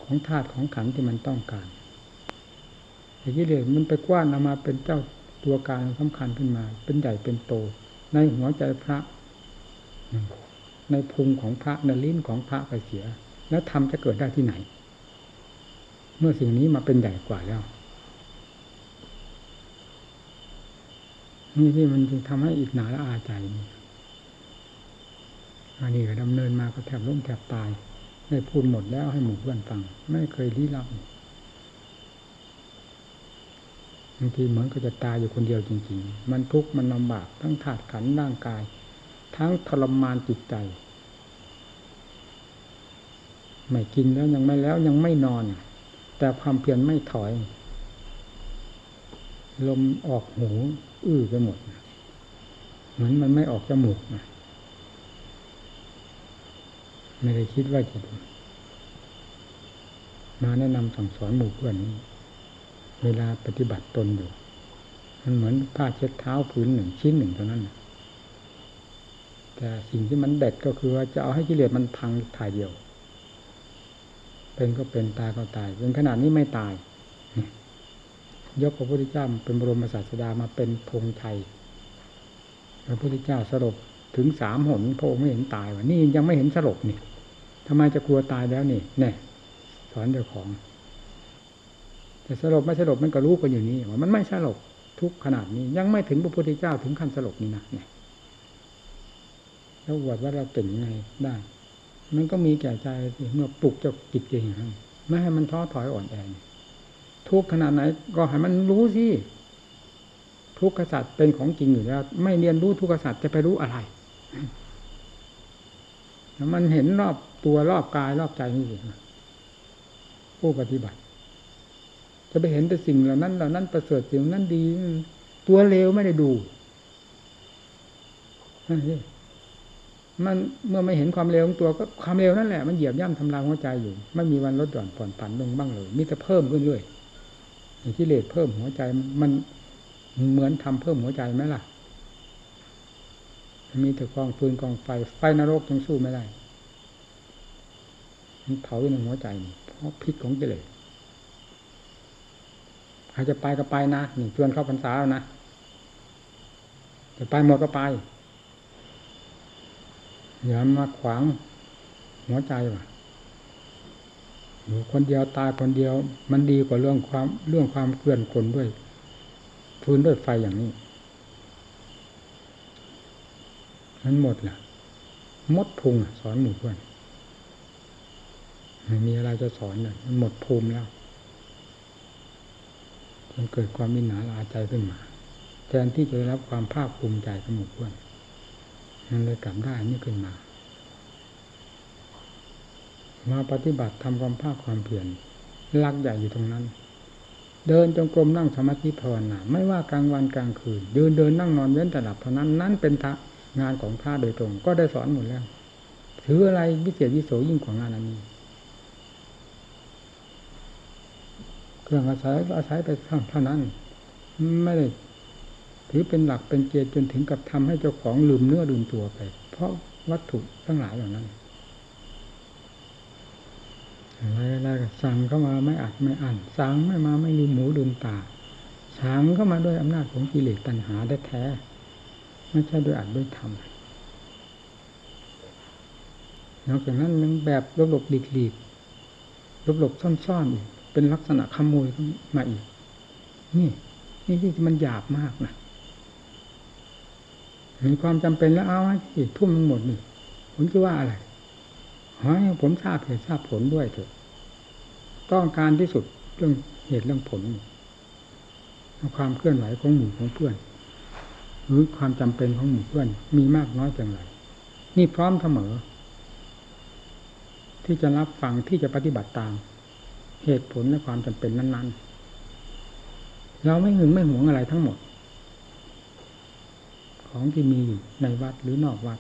ของธาตุของขันที่มันต้องการแต่กิเลสมันไปกว้านเอามาเป็นเจ้าตัวการสำคัญขึ้นมา เป็นใหญ่เป็นโต ในหัวใจพระ ในพุงของพระในลิ้นของพระไปเสีย แล้วทำจะเกิดได้ที่ไหน เมื่อสิ่งนี้มาเป็นใหญ่กว่าแล้วนี่ที่มันจึงทำให้อิจฉาและอาใจนี่อันนี้ก็ดำเนินมาก็แทบล้มแทบตาย ได้พูดหมดแล้วให้หมู่เพื่อนฟัง ไม่เคยลี้ลับบางทีเหมือนก็จะตายอยู่คนเดียวจริง ๆ มันทุกข์มันลำบากทั้งถาดขันร่างกาย ทั้งทรมานจิตใจไม่กินแล้วยังไม่แล้วยังไม่นอน แต่ความเพียรไม่ถอย ลมออกหู อื้อไปหมดเหมือนมันไม่ออกจมูกนะ ไม่ได้คิดว่าจะมาแนะนำสั่งสอนหมู่เพื่อนเวลาปฏิบัติตนอยู่ มันเหมือนผ้าเช็ดเท้าผืนหนึ่งชิ้นหนึ่งเท่านั้นแต่สิ่งที่มันเด็ดก็คือว่าจะเอาให้กิเลสมันพังถ่ายเดียว เป็นก็เป็นตายก็ตายเป็นขนาดนี้ไม่ตาย ยกพระพุทธเจ้าเป็นบรมศาสดามาเป็นธงชัยพระพุทธเจ้าสลบถึงสามหนพระองค์ไม่เห็นตายวะนี่ยังไม่เห็นสลบนี่ ทำไมจะกลัวตายแล้วนี่เนี่ยสอนเจ้าของ แต่สลบไม่สลบมันก็รู้กันอยู่นี่ว่ามันไม่สลบทุกขนาดนี้ ยังไม่ถึงพระพุทธเจ้าถึงขั้นสลบนี่นะเนี่ยแล้ววัดว่าเราเก่งยังไงได้ มันก็มีแก่ใจเมื่อปลุกเจ้าจิตเองไม่ให้มันท้อถอยอ่อนแอทุกขนาดไหน ก็ให้มันรู้สิทุกขสัตว์เป็นของจริงอยู่แล้ว ไม่เรียนรู้ทุกขสัตว์จะไปรู้อะไรมันเห็นรอบ ตัวรอบกายรอบใจนี่สิผู้ปฏิบัติ จะไปเห็นแต่สิ่งเหล่านั้นเหล่านั้นประเสริฐสิ่งนั้นดี ตัวเลวไม่ได้ดูมันเมื่อไม่เห็นความเลวของตัวก็ความเลวนั่นแหละมันเหยียบย่ำทำลายหัวใจอยู่ ไม่มีวันลดหย่อนผ่อนผันลงบ้างเลยมีแต่เพิ่มขึ้นเรื่อยกิเลสเพิ่มหัวใจมันเหมือนทำเพิ่มหัวใจไหมล่ะ มีแต่กองฟืนกองไฟไฟนรกยังสู้ไม่ได้ เผาอยู่ในหัวใจเพราะพิษของกิเลสใครจะไปก็ไปนะหนี่งชวนเข้าพรรษาแล้วนะจะไปหมดก็ไปอย่ามาขวางหัวใจว่ะอยู่คนเดียวตายคนเดียว มันดีกว่าเรื่องความเรื่องความเกลื่อนคนด้วยฟืนด้วยไฟอย่างนี้นั้นหมดแหละมดพุงสอนหมู่เพื่อน ไม่มีอะไรจะสอนเลยมันหมดภูมิแล้วจนเกิดความมิหนาลาใจขึ้นมา แทนที่จะได้รับความภาคภูมิใจกับหมู่เพื่อนมันเลยกลับได้นี่ขึ้นมา มาปฏิบัติทำความภาคความเพียรลักใหญ่อยู่ตรงนั้น เดินจงกรมนั่งสมาธิภาวนาไม่ว่ากลางวันกลางคืนเดินเดินนั่งนอนเว้นแต่หลับเท่านั้นนั่นเป็นงานของพระโดยตรง ก็ได้สอนหมดแล้ว ถืออะไรวิเศษวิโสยิ่งกว่างานอันนี้ เค รื่องอาศัยอาศัยไปเท่านั้น ไม่ได้ถือเป็นหลักเป็นเกณฑ์จนถึงกับทำให้เจ้าของลืมเนื้อลืมตัวไป เพราะวัตถุทั้งหลายเหล่านั้นอะไรอะไรสั่งเข้ามาไม่อัดไม่อั้นสั่งไม่มาไม่ลืมหมูลืมตาสั่งเข้ามาด้วยอำนาจของกิเลสตัณหาแท้ไม่ใช่ด้วยอัดด้วยทำนอกจากนั้นยังแบบลบหลบหลีกหลีกลบหลบซ่อนๆอีก เป็นลักษณะขโมยมาอีก นี่ นี่ที่มันหยาบมากนะมีความจำเป็นแล้วเอาให้ทุ่มหมดนี่ผมจะว่าอะไรให้ผมทราบเหตุทราบผลด้วยเถอะ ต้องการที่สุดเรื่องเหตุเรื่องผลความเคลื่อนไหวของหมู่ของเพื่อน หรือความจำเป็นของหมู่เพื่อน มีมากน้อยเพียงไรนี่พร้อมเสมอ ที่จะรับฟังที่จะปฏิบัติตาม เหตุผลและความจำเป็นนั้นๆ เราไม่หึงไม่หวงอะไรทั้งหมด ของที่มีอยู่ในวัดหรือนอกวัด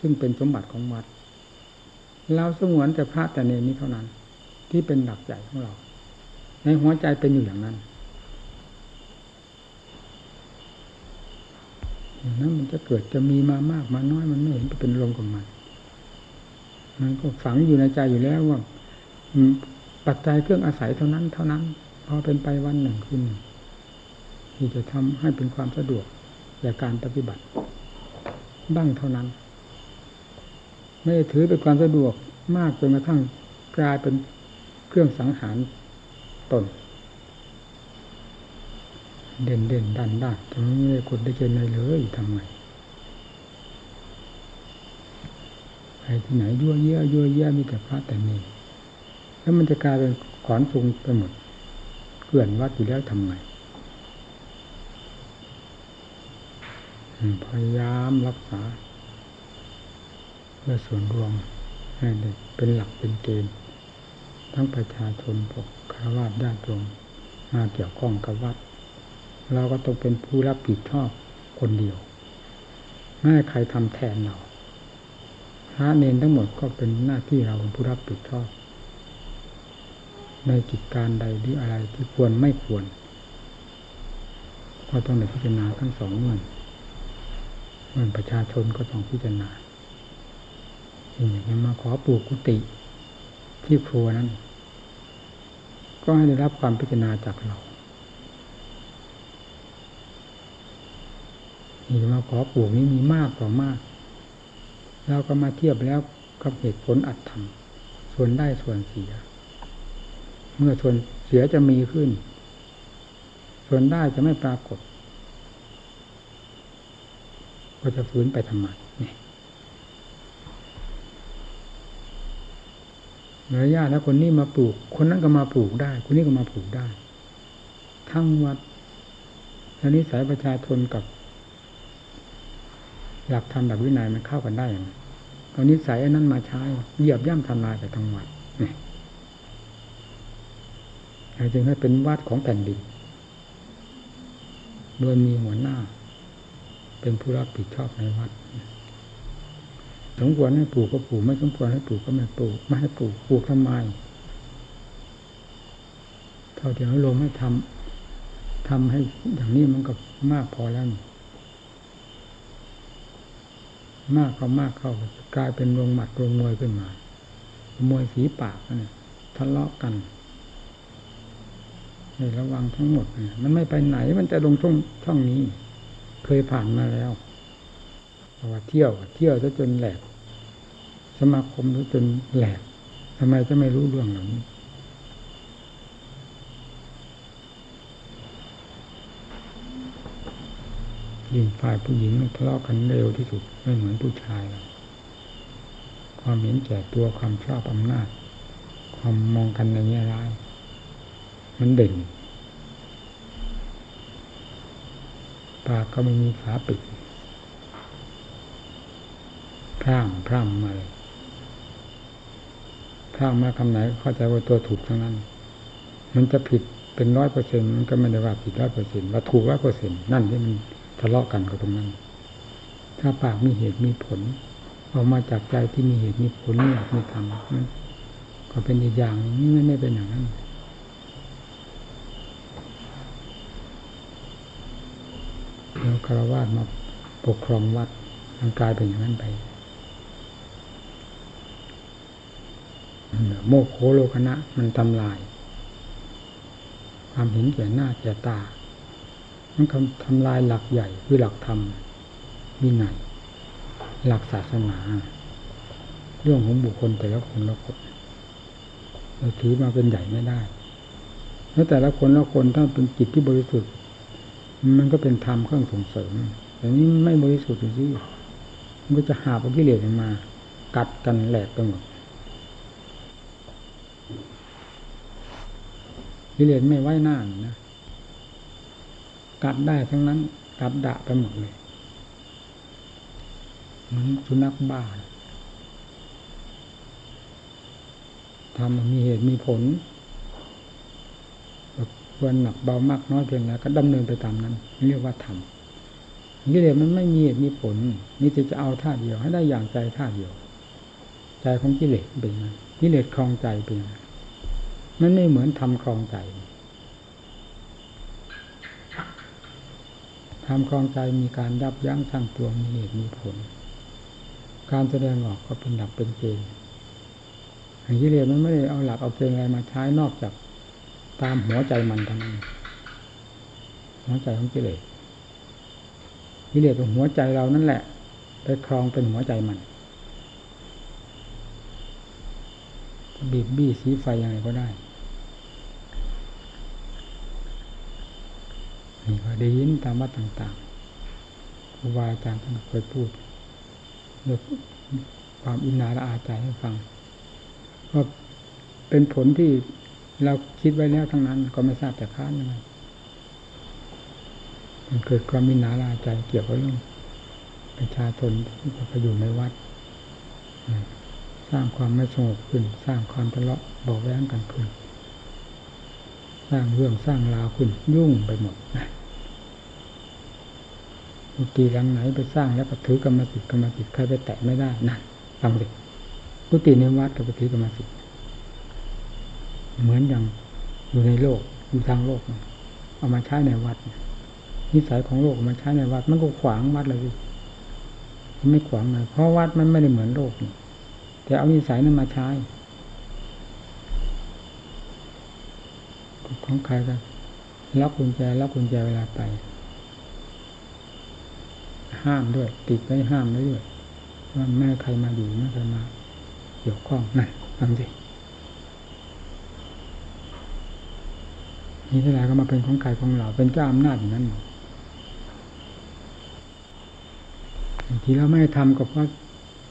ซึ่งเป็นสมบัติของวัด เราสงวนแต่พระแต่เนรนี้เท่านั้น ที่เป็นหลักใหญ่ของเรา ในหัวใจเป็นอยู่อย่างนั้นอย่างนั้นมันจะเกิดจะมีมามากมาน้อยมันไม่เห็นเป็นลมของมันมันก็ฝังอยู่ในใจอยู่แล้วว่า ปัจจัยเครื่องอาศัยเท่านั้น เท่านั้น พอเป็นไปวันหนึ่งคืนที่จะทำให้เป็นความสะดวกแก่การปฏิบัติ บ้างเท่านั้น ไม่ถือเป็นความสะดวกมากจนกระทั่งกลายเป็นเครื่องสังหารตน เด่นเด่นดันดันทำไม่ได้คนได้เจนเลยเลยทำไงใครที่ไหนยั่วเยี่ยยั่วเยี่ยมีแต่พระแต่เนร แล้วมันจะกลายเป็นขอนซุงไปหมดเกลื่อนวัดอยู่แล้วทำไงพยายามรักษาเพื่อส่วนรวมให้เป็นหลักเป็นเกณฑ์ ทั้งประชาชนพวกคารวะญาติโยมมาเกี่ยวข้องกับวัด เราก็ต้องเป็นผู้รับผิดชอบคนเดียวไม่ให้ใครทำแทนเราพระเนนทั้งหมดก็เป็นหน้าที่เราเป็นผู้รับผิดชอบ ในกิจการใดหรืออะไรที่ควรไม่ควร ก็ต้องได้พิจารณาทั้งสองเงื่อนเมื่อนประชาชนก็ต้องพิจารณาสิ่งอย่างนี้มาขอปลูกกุฏิที่ครัวนั้น ก็ให้ได้รับความพิจารณาจากเรานี่มาขอปลูกนี้มีมากกว่ามาก เราก็มาเทียบแล้วกับเหตุผลอัดทำส่วนได้ส่วนเสีย เมื่อส่วนเสียจะมีขึ้น ส่วนได้จะไม่ปรากฏ ก็จะฟื้นไปทำไมนี่ระยะแล้วคนนี้มาปลูก คนนั้นก็มาปลูกได้ คนนี้ก็มาปลูกได้ ทั้งวัดแล้วนิสัยประชาชนกับ หลักธรรมแบบวินัยมันเข้ากันได้อย่างเอานิสัยอันนั้นมาใช้เหยียบย่ำทำลายไปทั้งวัดนี่ จึงให้เป็นวัดของแผ่นดินโดยมีหัวหน้า เป็นผู้รับผิดชอบในวัดสมควรให้ปลูกก็ปลูกไม่สมควรให้ปลูกก็ไม่ปลูกไม่ให้ปลูกปลูกทำไมเท่าที่เราลงให้ทำทำให้อย่างนี้มันก็มากพอแล้วมากเข้ามากเข้ากลายเป็นวงหมัดวงมวยขึ้นมามวยสีปากนี่ทะเลาะกัน ให้ระวังทั้งหมดนะมันไม่ไปไหน มันจะลงช่องช่องนี้ เคยผ่านมาแล้วว่าเที่ยว เที่ยวซะจนแหลก สมาคมซะจนแหลกทำไมจะไม่รู้เรื่องเหล่านี้ยิ่งฝ่ายผู้หญิงทะเลาะกันเร็วที่สุดไม่เหมือนผู้ชาย ความเห็นแก่ตัวความชอบอำนาจ ความมองกันในแง่ร้าย มันเด่น ปากก็ไม่มีฝาปิดพร่างพร่ำมาเลยพร่างมาคำไหนเข้าใจว่าตัวถูกทั้งนั้น มันจะผิดเป็นร้อยเปอร์เซ็นมันก็ไม่ได้ว่าผิดร้อยเปอร์เซ็นว่าถูกร้อยเปอร์เซ็นนั่นที่มันทะเลาะกันกับตรงนั้น ถ้าปากมีเหตุมีผลออกมาจากใจที่มีเหตุมีผลม่อยากไม่ทำมันก็เป็นอีกอย่างนี้ไม่ไม่เป็นอย่างนั้นแล้ว คารวะมาปกครองวัดมันกลายเป็นอย่างนั้นไปโมโคโลคณะมันทำลาย ความเห็นแก่หน้าแก่ตา มันทำลายหลักใหญ่คือหลักธรรมวินัยหลักศาสนา เรื่องของบุคคลแต่ละคนละคนเราถือมาเป็นใหญ่ไม่ได้ แล้วแต่ละคนละคนถ้าเป็นจิตที่บริสุทธิ์ มันก็เป็นธรรมเครื่องส่งเสริม แต่นี้ไม่บริสุทธิ์สิมันก็จะหาพวกกิเลสมา กัดกันแหลกไปหมดกิเลสไม่ไว้หน้านะกัดได้ทั้งนั้น กัดดะไปหมดเลยเหมือนสุนัขบ้าทำมีเหตุมีผล ควรหนักเบามากน้อยเพียงไรก็ดำเนินไปตามนั้น เรียกว่าทำกิเลสมันไม่มีเหตุมีผลนี่จะจะเอาท่าเดียวให้ได้อย่างใจท่าเดียว ใจของกิเลสเป็นไงกิเลสคลองใจเป็นไงมันไม่เหมือนทำคลองใจทำคลองใจมีการยับยั้งชั่งตัวมีเหตุมีผล การแสดงออกก็เป็นหลักเป็นเกณฑ์อย่างที่เรียนมันไม่ได้เอาหลักเอาเกณฑ์อะไรมาใช้นอกจาก ตามหัวใจมันเท่านั้นหัวใจของกิเลสกิเลสของหัวใจเรานั่นแหละ ไปครองเป็นหัวใจมันบีบบี้สีไฟยังไงก็ได้นี่ก็ได้ยินตามวัดต่างๆครูบาอาจารย์ท่านเคยพูดด้วยความอินนาละอาใจให้ฟัง ก็เป็นผลที่ เราคิดไว้แล้วทั้งนั้น ก็ไม่ทราบแต่ค้านยังไงมันเกิดความมินาลาใจเกี่ยวกับเรื่องประชาชนที่ไปอยู่ในวัด สร้างความไม่สงบขึ้น สร้างความทะเลาะบอกแว้งกันขึ้น สร้างเรื่องสร้างราวขึ้น ยุ่งไปหมดนะกุฏิหลังไหนไปสร้างแล้วก็ถือกรรมสิทธิ์กรรมสิทธิ์ใครไปแตะไม่ได้นั่นฟังสิกุฏิในวัดกับถือกรรมสิทธิ์ เหมือนอย่างอยู่ในโลกอยู่ทางโลก เอามาใช้ในวัด นิสัยของโลกมาใช้ในวัด มันก็ขวางวัดเลยไม่ขวางไงเพราะวัดมันไม่ได้เหมือนโลกนี่แต่เอานิสัยนั้นมาใช้ของใครกันล็อกกุญแจล็อกกุญแจเวลาไป ห้ามด้วย ติดไว้ห้ามไว้ด้วยว่าแม่ใครมาอยู่แม่ใครมาเกี่ยวข้องนั่นฟังสิ นี่เท่าไรก็มาเป็นของใครของเราเป็นเจ้าอำนาจอย่างนั้นทีเราไม่ทำก็เพราะ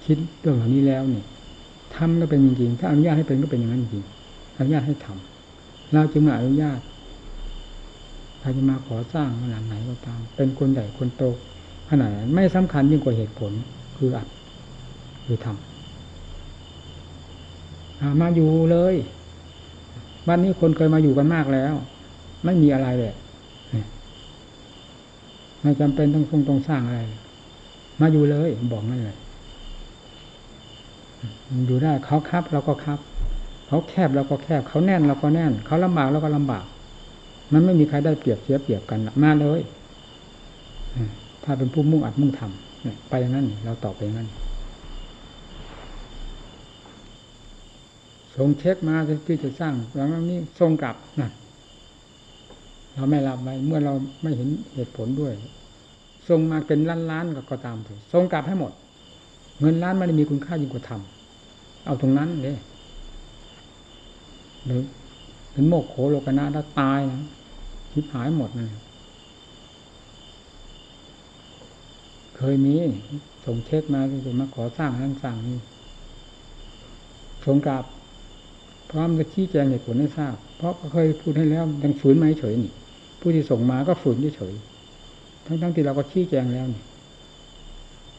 คิดเรื่องเหล่านี้แล้วเนี่ยทำก็เป็นจริงๆ ถ้าอนุญาตให้เป็นก็เป็นอย่างนั้นจริงอนุญาตให้ทำเราจึงมาอนุญาตใครจะมาขอสร้างขนาดไหนก็ตาม เป็นคนใหญ่คนโตขนาดไหนไม่สำคัญยิ่งกว่าเหตุผลคืออัดคือทำมาอยู่เลยบ้านนี้คนเคยมาอยู่กันมากแล้ว ไม่มีอะไรเลยไม่จำเป็นต้องคงต้องสร้างอะไร มาอยู่เลย บอกนั่นเลยอยู่ได้เขาครับเราก็ครับ เขาแคบเราก็แคบ เขาแน่นเราก็แน่น เขาลำบากเราก็ลำบาก มันไม่มีใครได้เปรียบเสียเปรียบกันมาเลยถ้าเป็นผู้มุ่งอัดมุ่งทำไปอย่างนั้นเราตอบไปอย่างนั้นส่งเช็คมาที่จะสร้างหลังนี้ส่งกลับนะ เราไม่รับไว้เมื่อเราไม่เห็นเหตุผลด้วยส่งมาเป็นล้านล้านก็ตามเถอะส่งกลับให้หมด เงินล้านไม่ได้มีคุณค่ายิ่งกว่าทำเอาตรงนั้นเลยหรือเป็นโมกโขโลกนาถ้าตายนะทิพหายหมดนะเคยมีส่งเช็คมาจะมาขอสร้างนั้นสร้างนี้ส่งกลับพร้อมจะชี้แจงเหตุผลให้ทราบ เพราะเคยพูดให้แล้วยังฝืนไม่เฉยนี่ ผู้ที่ส่งมาก็ฝืนเฉยทั้งๆที่เราก็ชี้แจงแล้วนี่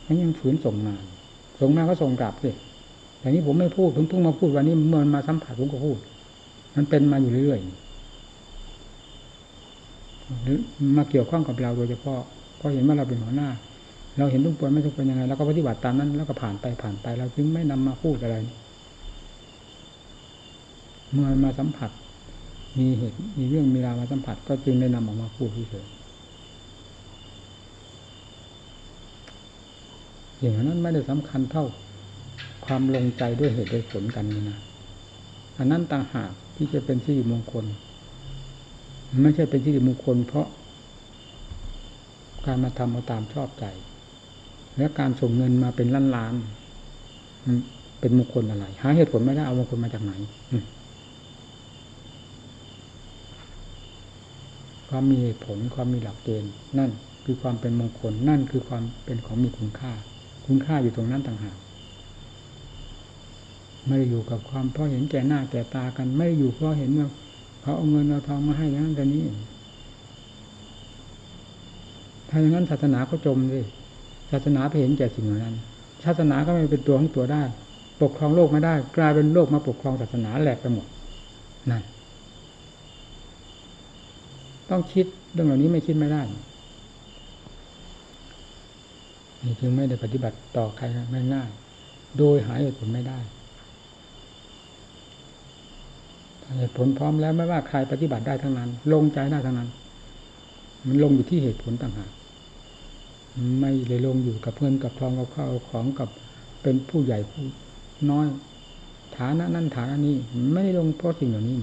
มันยังฝืนส่งมา ส่งมาก็ส่งกลับสิอย่นี้ผมไม่พูดเพิ่งเพิ่งมาพูดวันนี้เมื่อมาสัมผัสผมก็พูด มันเป็นมาอยู่เรื่อยๆหรือมาเกี่ยวข้องกับเราโดยเฉพาะก็เห็นว่าเราเป็นหัวหน้า เราเห็นทุกคนไม่ทุกคนยังไงเราก็ปฏิบัติตามนั้น แล้วก็ผ่านไปผ่านไปเราจึงไม่นำมาพูดอะไรเมื่อมาสัมผัส มีเหตุมีเรื่องมีราวมาสัมผัส ก็จึงได้นำออกมาพูดเฉยอย่างนั้นไม่ได้สำคัญเท่าความลงใจด้วยเหตุด้วยผลกันนี่นะอันนั้นต่างหากที่จะเป็นที่มงคล ไม่ใช่เป็นที่มงคล เพราะ การมาทำเอาตามชอบใจ และการส่งเงินมาเป็นล้านล้านเป็นมงคลอะไร หาเหตุผลไม่ได้เอามงคลมาจากไหน ความมีเหตุผลความมีหลักเกณฑ์นั่นคือความเป็นมงคลนั่นคือความเป็นของมีคุณค่า คุณค่าอยู่ตรงนั้นต่างหากไม่ได้อยู่กับความเพราะเห็นแก่หน้าแก่ตากัน ไม่ได้อยู่เพราะเห็นว่าเขาเอาเงินเอาทองมาให้อย่างนั้นแต่นี้ ถ้าอย่างนั้นศาสนาก็จมเลยศาสนาไปเห็นแก่สิ่งเหล่านั้น ศาสนาก็ไม่เป็นตัวของตัวได้ ปกครองโลกไม่ได้ กลายเป็นโลกมาปกครองศาสนาแหลกไปหมดนั่น ต้องคิดเรื่องเหล่านี้ไม่คิดไม่ได้นี่จึงไม่ได้ปฏิบัติต่อใครง่ายๆโดยหาเหตุผลไม่ได้เหตุผลพร้อมแล้วไม่ว่าใครปฏิบัติได้ทั้งนั้น ลงใจได้ทั้งนั้น มันลงอยู่ที่เหตุผลต่างหากไม่เลยลงอยู่กับเพื่อนกับทองกับข้าวของกับเป็นผู้ใหญ่ผู้น้อย ฐานะนั้นฐานะนี้ไม่ได้ลงเพราะสิ่งเหล่านี้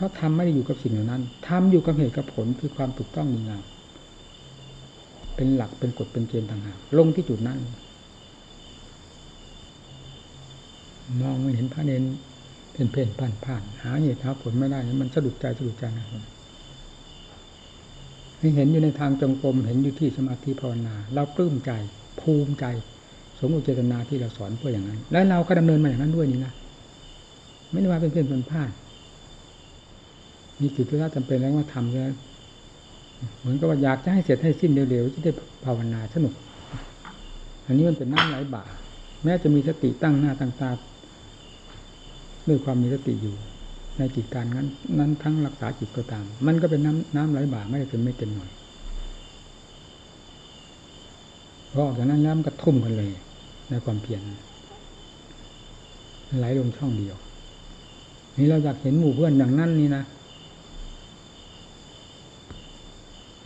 ราะทำไม่ได้อยู่กับสิ่งเหล่านั้นทำอยู่กับเหตุกับผลคือความถูกต้องดีงามเป็นหลักเป็นกฎเป็นเกณฑ์ต่างหากลงที่จุดนั้น มองไม่เห็นพระเนนเป็นเพนผ่านผ่านหาเหตุหาผลไม่ได้มันสะดุดใจสะดุดใจนะครับให้เห็นอยู่ในทางจงกรมเห็นอยู่ที่สมาธิภาวนา เราปลื้มใจภูมิใจ สมมติเจตนาที่เราสอนเพื่ออย่างนั้น และเราก็ดำเนินมาอย่างนั้นด้วยนี่นะไม่ได้ว่าเป็นเพื่อนเป็นผ่าน มีกิจธุระจำเป็นแล้วมาทำแล้วเหมือนกับว่าอยากจะให้เสร็จให้สิ้นเร็วๆจะได้ภาวนาสนุก อันนี้มันเป็นน้ำไหลบ่า แม้จะมีสติตั้งหน้าตั้งตาด้วยความมีสติอยู่ ในจิตการนั้น นั้นทั้งรักษาจิตก็ตาม มันก็เป็นน้ำน้ำไหลบ่าไม่เป็นไม่เต็มหน่อยพอออกจากนั้นแล้วมันก็ทุ่มกันเลย ในความเพียรไหลลงช่องเดียว นี่เราอยากเห็นหมู่เพื่อนอย่างนั้นนี่นะ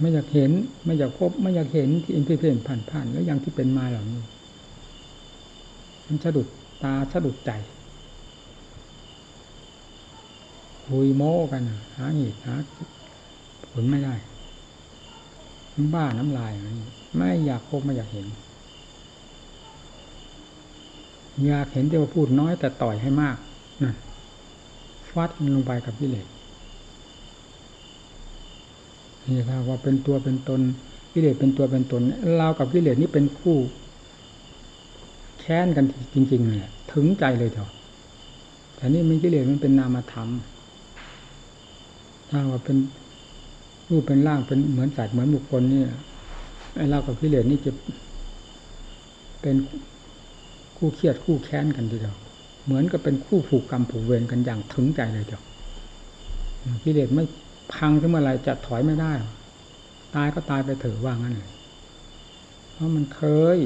ไม่อยากเห็น ไม่อยากพบ ไม่อยากเห็นที่เอ็นเพ่นผ่านผ่านแล้วยังที่เป็นมาเหล่านี้ มันสะดุดตาสะดุดใจคุยโม้กัน หาเหตุหาผลไม่ได้บ้าน้ำลายไม่อยากพบไม่อยากเห็น อยากเห็นแต่ว่าพูดน้อยแต่ต่อยให้มากนะฟัดลงไปกับกิเลส นี่ครับว่าเป็นตัวเป็นตนกิเลสเป็นตัวเป็นตนเรากับกิเลสนี่เป็นคู่แค้นกันจริง ๆเลยถึงใจเลยเถอะแต่นี่มันกิเลสมันเป็นนามธรรมถ้าว่าเป็นรูปเป็นร่างเป็นเหมือนสัตว์เหมือนบุคคลนี่ไอ้เรากับกิเลสนี่จะเป็นคู่เครียดคู่แค้นกันทีเดียวเหมือนกับเป็นคู่ผูกกรรมผูกเวรกันอย่างถึงใจเลยเดียวกิเลสไม่ พังขึ้นเมื่อไรจะถอยไม่ได้ ตายก็ตายไปเถอะว่างั้นเลยเพราะมันเคย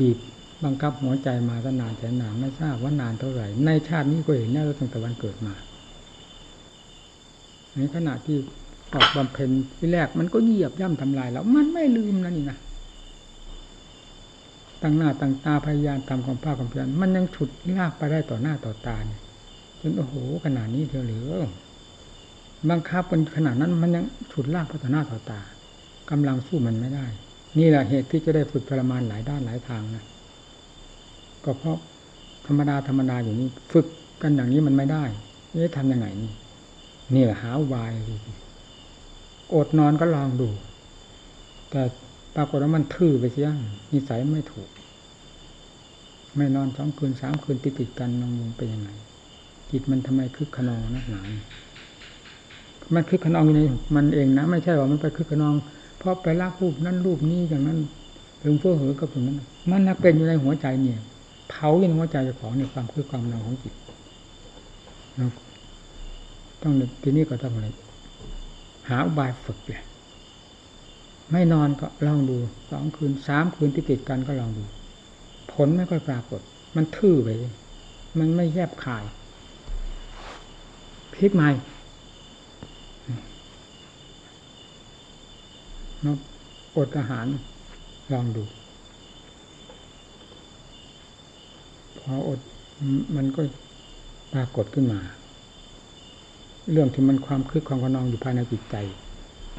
บีบบังคับหัวใจมาตั้งนานแสนนานไม่ทราบว่านานเท่าไหร่ ในชาตินี้ก็เห็นแล้วตั้งแต่วันเกิดมาในขณะที่ออกบำเพ็ญที่แรกมันก็เหยียบย่ำทำลายแล้ว มันไม่ลืมนะนี่นะตั้งหน้าตั้งตาพยายามทำความภาคความเพียรมันยังฉุดลากไปได้ต่อหน้าต่อตาเนี่ยจนโอ้โหขนาดนี้เธอหรือ บังคับเป็นขนาดนั้นมันยังฉุดลากไปต่อหน้าต่อตากำลังสู้มันไม่ได้ นี่แหละเหตุที่จะได้ฝึกทรมานหลายด้านหลายทางนะก็เพราะธรรมดาธรรมดาอยู่นี้ ฝึกกันอย่างนี้มันไม่ได้นี่ทำยังไงนี่นี่แหละหาวายอดนอนก็ลองดู แต่ปรากฏว่ามันทื่อไปเสียนิสัยไม่ถูก ไม่นอนสองคืนสามคืนติดติดกันนองเป็นยังไงจิตมันทำไมคึกขนองนักหนา มันคึกขนองอยู่ในมันเองนะ ไม่ใช่ว่ามันไปคึกขนอง เพราะไปลากรูปนั่นรูปนี้อย่างนั้นถึงเพื่อเหอกับตรงนั้นมันนักเป็นอยู่ในหัวใจเนี่ย เผาอยู่ในหัวใจของในความคึกความนองของจิตต้องทีนี้ก็ต้องอะไรหาอุบายฝึกเลยไม่นอนก็ลองดูสองคืนสามคืนที่ติดกันก็ลองดู ผลไม่ค่อยปรากฏ มันทื่อไปมันไม่แยบคายพลิกใหม่ นกอดอาหารลองดู พออดมันก็ปรากฏขึ้นมา เรื่องที่มันความคึกความขนองอยู่ภายในจิตใจ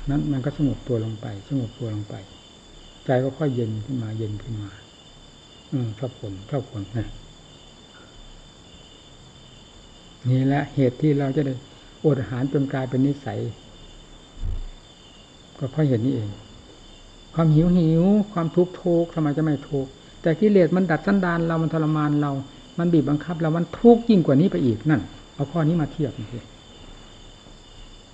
นั้นมันก็สงบตัวลงไป สงบตัวลงไป ใจก็ค่อยเย็นขึ้นมา เย็นขึ้นมา อืมชอบผลชอบผลนะนี่แหละเหตุที่เราจะได้อดอาหารจนกลายเป็นนิสัย ก็เพราะเหตุนี้เอง ความหิวหิว ความทุกข์ทุกทำไมจะไม่ทุกข์แต่กิเลสมันดัดสันดานเรามันทรมานเรา มันบีบบังคับเรามันทุกข์ยิ่งกว่านี้ไปอีกนั่น เอาข้อนี้มาเทียบนี่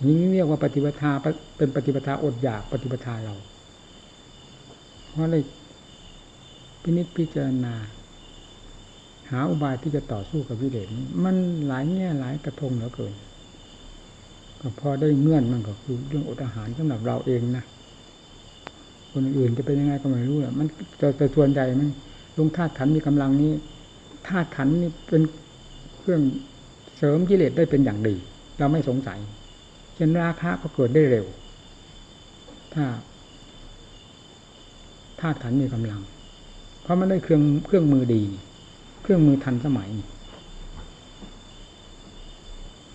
นี่เรียกว่าปฏิปทาเป็นปฏิปทาอดอยากปฏิปทาเราเพราะเลยพินิจพิจารณา หาอุบายที่จะต่อสู้กับวิเลศนี้ มันหลายแง่หลายกระทงเหลือเกิน ก็พอได้เงื่อนมันก็คือเรื่องอดอาหารสำหรับเราเองนะคนอื่นจะเป็นยังไงก็ไม่รู้อะมันแต่ส่วนใหญ่มันลงธาตุขันมีกำลังนี้ธาตุขันนี่เป็นเครื่องเสริมกิเลสได้เป็นอย่างดี เราไม่สงสัยเช่นราคะก็เกิดได้เร็ว ถ้าธาตุขันมีกำลัง เพราะมันได้เครื่องเครื่องมือดี เครื่องมือทันสมัย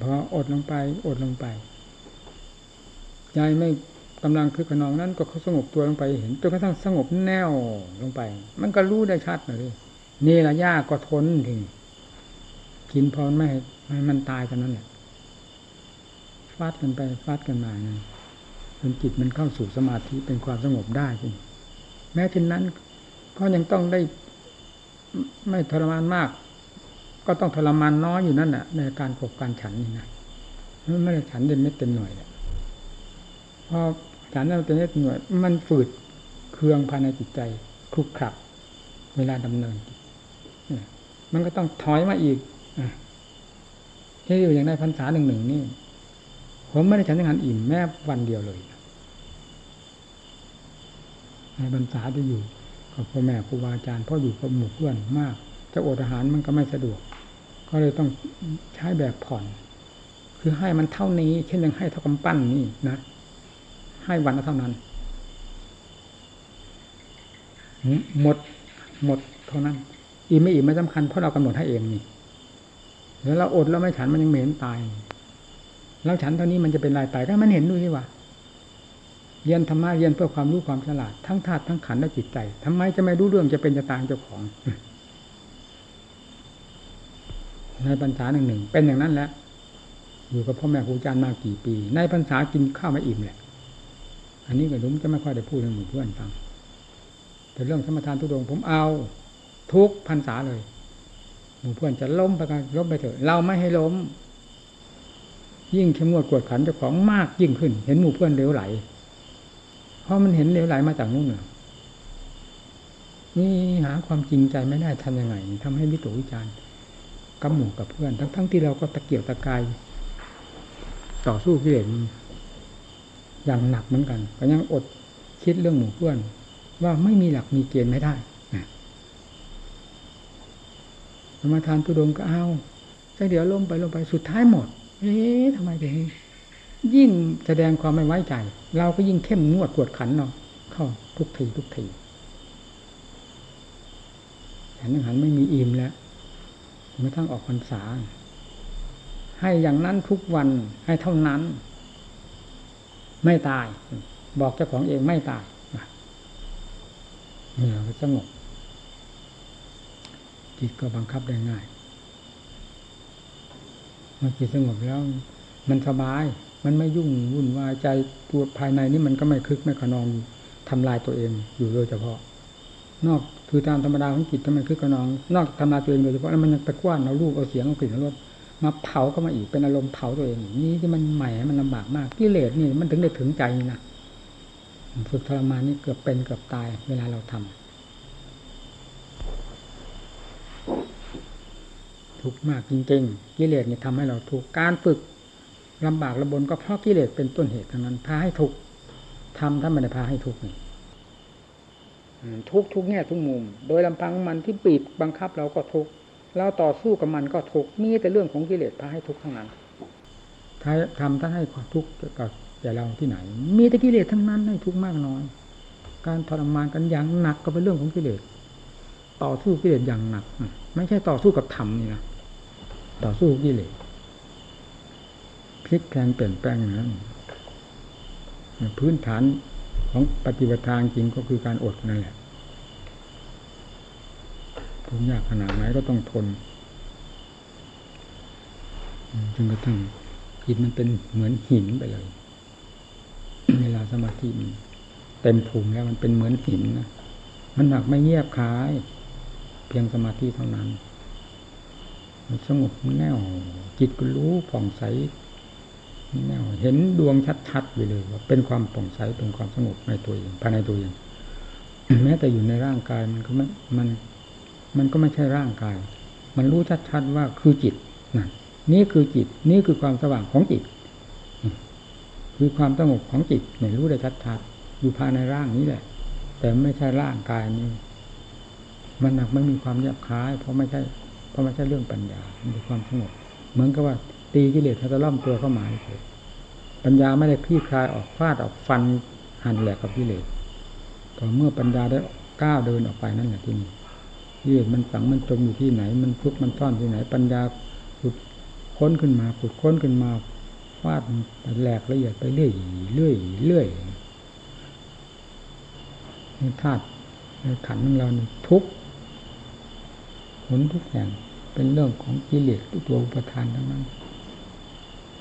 พออดลงไป อดลงไปใจไม่กำลังคือขนองนั้นก็เขาสงบตัวลงไปเห็นจนกระทั่งสงบแน่วลงไป มันก็รู้ได้ชัดเลยนี่ละยากก็ทนถึงกินพอไม่ให้มันตายกันนั้นแหละฟาดกันไปฟาดกันมาจนจิตมันเข้าสู่สมาธิเป็นความสงบได้จริงแม้เช่นนั้นก็ยังต้องได้ไม่ทรมานมาก ก็ต้องทรมานน้อยอยู่นั่นแหะในการกบการฉันนี่นะมันไม่ได้ฉันเต็มเม็ดเต็มหน่วยเลยพอฉันเต็มเม็ดหน่วย มันฝืดเครืองภายในจิตใจคลุกคลักเวลาดำเนินมันก็ต้องถอยมาอีกที่อยู่อย่างในพรรษาหนึ่งหนึ่งนี่ผมไม่ได้ฉันงานอิ่มแม้วันเดียวเลยในบรรษาที่อยู่กับพ่อแม่ครูบาอาจารย์พ่ออยู่กับหมู่เพื่อนมาก จะอดอาหารมันก็ไม่สะดวก ก็เลยต้องใช้แบบผ่อน คือให้มันเท่านี้ เช่นยังให้เท่ากำปั้นนี่นะ ให้วันละเท่านั้น หมดหมดเท่านั้น อิ่มไม่อิ่มไม่สำคัญเพราะเรากำหนดให้เองนี่แล้วเราอดแล้วไม่ฉันมันยังเหม็นตาย แล้วฉันเท่านี้มันจะเป็นลายตายก็มันเห็นดูสิว่าเรียนธรรมะเรียนเพื่อความรู้ความฉลาดทั้งธาตุทั้งขันธ์และจิตใจทำไมจะไม่รู้เรื่องจะเป็นจะตางเจ้าของ ในปัญษาหนึ่งหนึ่งเป็นอย่างนั้นแหละอยู่กับพ่อแม่ครูอาจารย์มากี่ปี ในปัญษากินข้าวไม่อิ่มแหละ อันนี้ก็ผมจะไม่ค่อยได้พูดให้หมู่เพื่อนฟัง แต่เรื่องสมทานทุดงผมเอาทุกพรรษาเลย หมู่เพื่อนจะล้มไปกันล้มไปเถอะ เราไม่ให้ล้ม ยิ่งเข้มงวดกวดขันเจ้าของมากยิ่งขึ้น เห็นหมู่เพื่อนเลี้ยวไหล เพราะมันเห็นเลี้ยวไหลมาจากนู่นน่ะนี่หาความจริงใจไม่ได้ทำยังไงทำให้วิตกวิจารณ์ กับหมู่กับเพื่อน ทั้งทั้งที่เราก็ตะเกียบตะกายต่อสู้กิเลสอย่างหนักเหมือนกันก็ยังอดคิดเรื่องหมู่เพื่อน ว่าไม่มีหลักมีเกณฑ์ไม่ได้สมาทานตุดงก็เอาใจเดี๋ยวล้มไปลงไปสุดท้ายหมด เอ๊ะทำไมเป็นยิ่งแสดงความไม่ไว้ใจ เราก็ยิ่งเข้มงวดกวดขันเนาะเข้าทุกทีทุกทีฉันหันไม่มีอิ่มแล้ว ไม่ทั้งออกพรรษา ให้อย่างนั้นทุกวันให้เท่านั้น ไม่ตาย บอกเจ้าของเองไม่ตายเนี่ยสงบจิตก็บังคับได้ง่ายเมื่อจิตสงบแล้ว มันสบาย มันไม่ยุ่งวุ่นวายใจตัวภายในนี่มันก็ไม่คึกไม่ขนองทำลายตัวเองอยู่โดยเฉพาะ นอกคือตามธรรมดาของจิตทำไมคึกขนอง นอกทำลายตัวเองโดยเฉพาะแล้วมันยังไปกว้านเอารูปเอาเสียงเอากลิ่นเอารสมาเผาก็มาอีกเป็นอารมณ์เผาตัวเองนี่ที่มันใหม่มันลำบากมากกิเลสนี่มันถึงได้ถึงใจนะฝึกทรมานนี่เกือบเป็นเกือบตายเวลาเราทำทุกมากจริงๆกิเลสเนี่ยทำให้เราทุกการฝึกลำบากระบนก็เพราะกิเลสเป็นต้นเหตุทั้งนั้นพาให้ทุกทำถ้าไม่ได้พาให้ทุกนี่ ทุกทุกแง่ทุกมุม โดยลำพังมันที่ปีดบังคับเราก็ทุกเราต่อสู้กับมันก็ทุกมีแต่เรื่องของกิเลสพาให้ทุกข์ทั้งนั้นถ้าทำถ้านให้ทุกข์กับแก่เราที่ไหน มีแต่กิเลสทั้งนั้นให้ทุกข์มากน้อย การทรมานกันอย่างหนักก็เป็นเรื่องของกิเลส ต่อสู้กิเลสอย่างหนัก ไม่ใช่ต่อสู้กับธรรมนี่นะ ต่อสู้กิเลสพลิกแปลงเปลี่ยนแปลงนั้นพื้นฐาน ของปฏิบัติทางจริงก็คือการอดนั่นแหละทุกยากขนาดไหนก็ต้องทนจนกระทั่งจิตมันเป็นเหมือนหินไปเลย เวลาสมาธิมันเต็มภูมิแล้วมันเป็นเหมือนหินนะมันหนักไม่เงียบคาย เพียงสมาธิเท่านั้น มันสงบแน่วจิตก็รู้ผ่องใส เห็นดวงชัดๆไปเลยว่าเป็นความผ่องใสเป็นความสงบในตัวเองภายในตัวเองแม้แต่อยู่ในร่างกายมันก็ไม่มัน มันก็ไม่ใช่ร่างกาย มันรู้ชัดๆว่าคือจิตนั่นนี่คือจิต นี่คือความสว่างของจิต คือความสงบของจิตเนี่ยรู้ได้ชัดๆอยู่ภายในร่างนี้แหละ แต่ไม่ใช่ร่างกายนี้ มันหนักไม่มีความแยบคล้าย เพราะไม่ใช่ เพราะไม่ใช่เรื่องปัญญามันเป็นความสงบเหมือนกับว่า ตีกิเลสเขาจะล่อมตัวเข้ามาเฉย ปัญญาไม่ได้คลี่คลายออกฟาดออกฟันหันแหลกกับกิเลสต่อเมื่อปัญญาได้ก้าวเดินออกไปนั่นแหละที่นี่กิเลสมันฝังมันจมอยู่ที่ไหน มันทุกมันซ่อนที่ไหน ปัญญาขุดค้นขึ้นมาขุดค้นขึ้นมาฟาดแหลกละเอียดไปเรื่อยเรื่อยเรื่อยนี่ธาตุในขันของเราทุกผลทุกอย่างเป็นเรื่องของกิเลสตัวอุปทานทั้งนั้น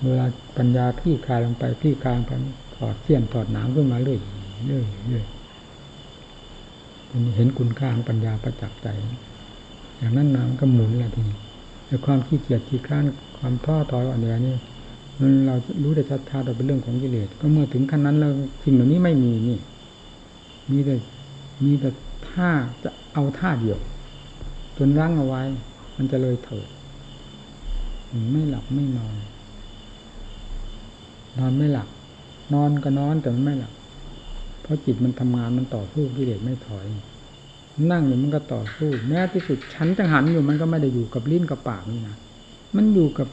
เวลาปัญญาพี่คลายลงไปพี่คลายไปถอดเสี้ยนถอดหนามขึ้นมาเรื่อยเรื่อยเรื่อยเห็นคุณค่าของปัญญาประจักษ์ใจ อย่างนั้นน้ำก็หมุนแล้วทีนี้แต่ความขี้เกียจขี้คร้านความท้อถอยอ่อนแอนี่มันเรารู้ได้ชัดๆเราเป็นเรื่องของกิเลสก็เมื่อถึงขั้นนั้นแล้วสิ่งเหล่านี้ไม่มีนี่ มีแต่มีแต่ท่าจะเอาท่าเดียว จนรั้งเอาไว้ มันจะเลยเถิดไม่หลับไม่นอน นอนไม่หลับนอนก็นอนแต่มันไม่หลับเพราะจิตมันทำงานมันต่อสู้กิเลสไม่ถอย นั่งอยู่มันก็ต่อสู้ แม้ที่สุดฉันจะหันอยู่มันก็ไม่ได้อยู่กับลิ้นกับปากนี่นะมันอยู่กับ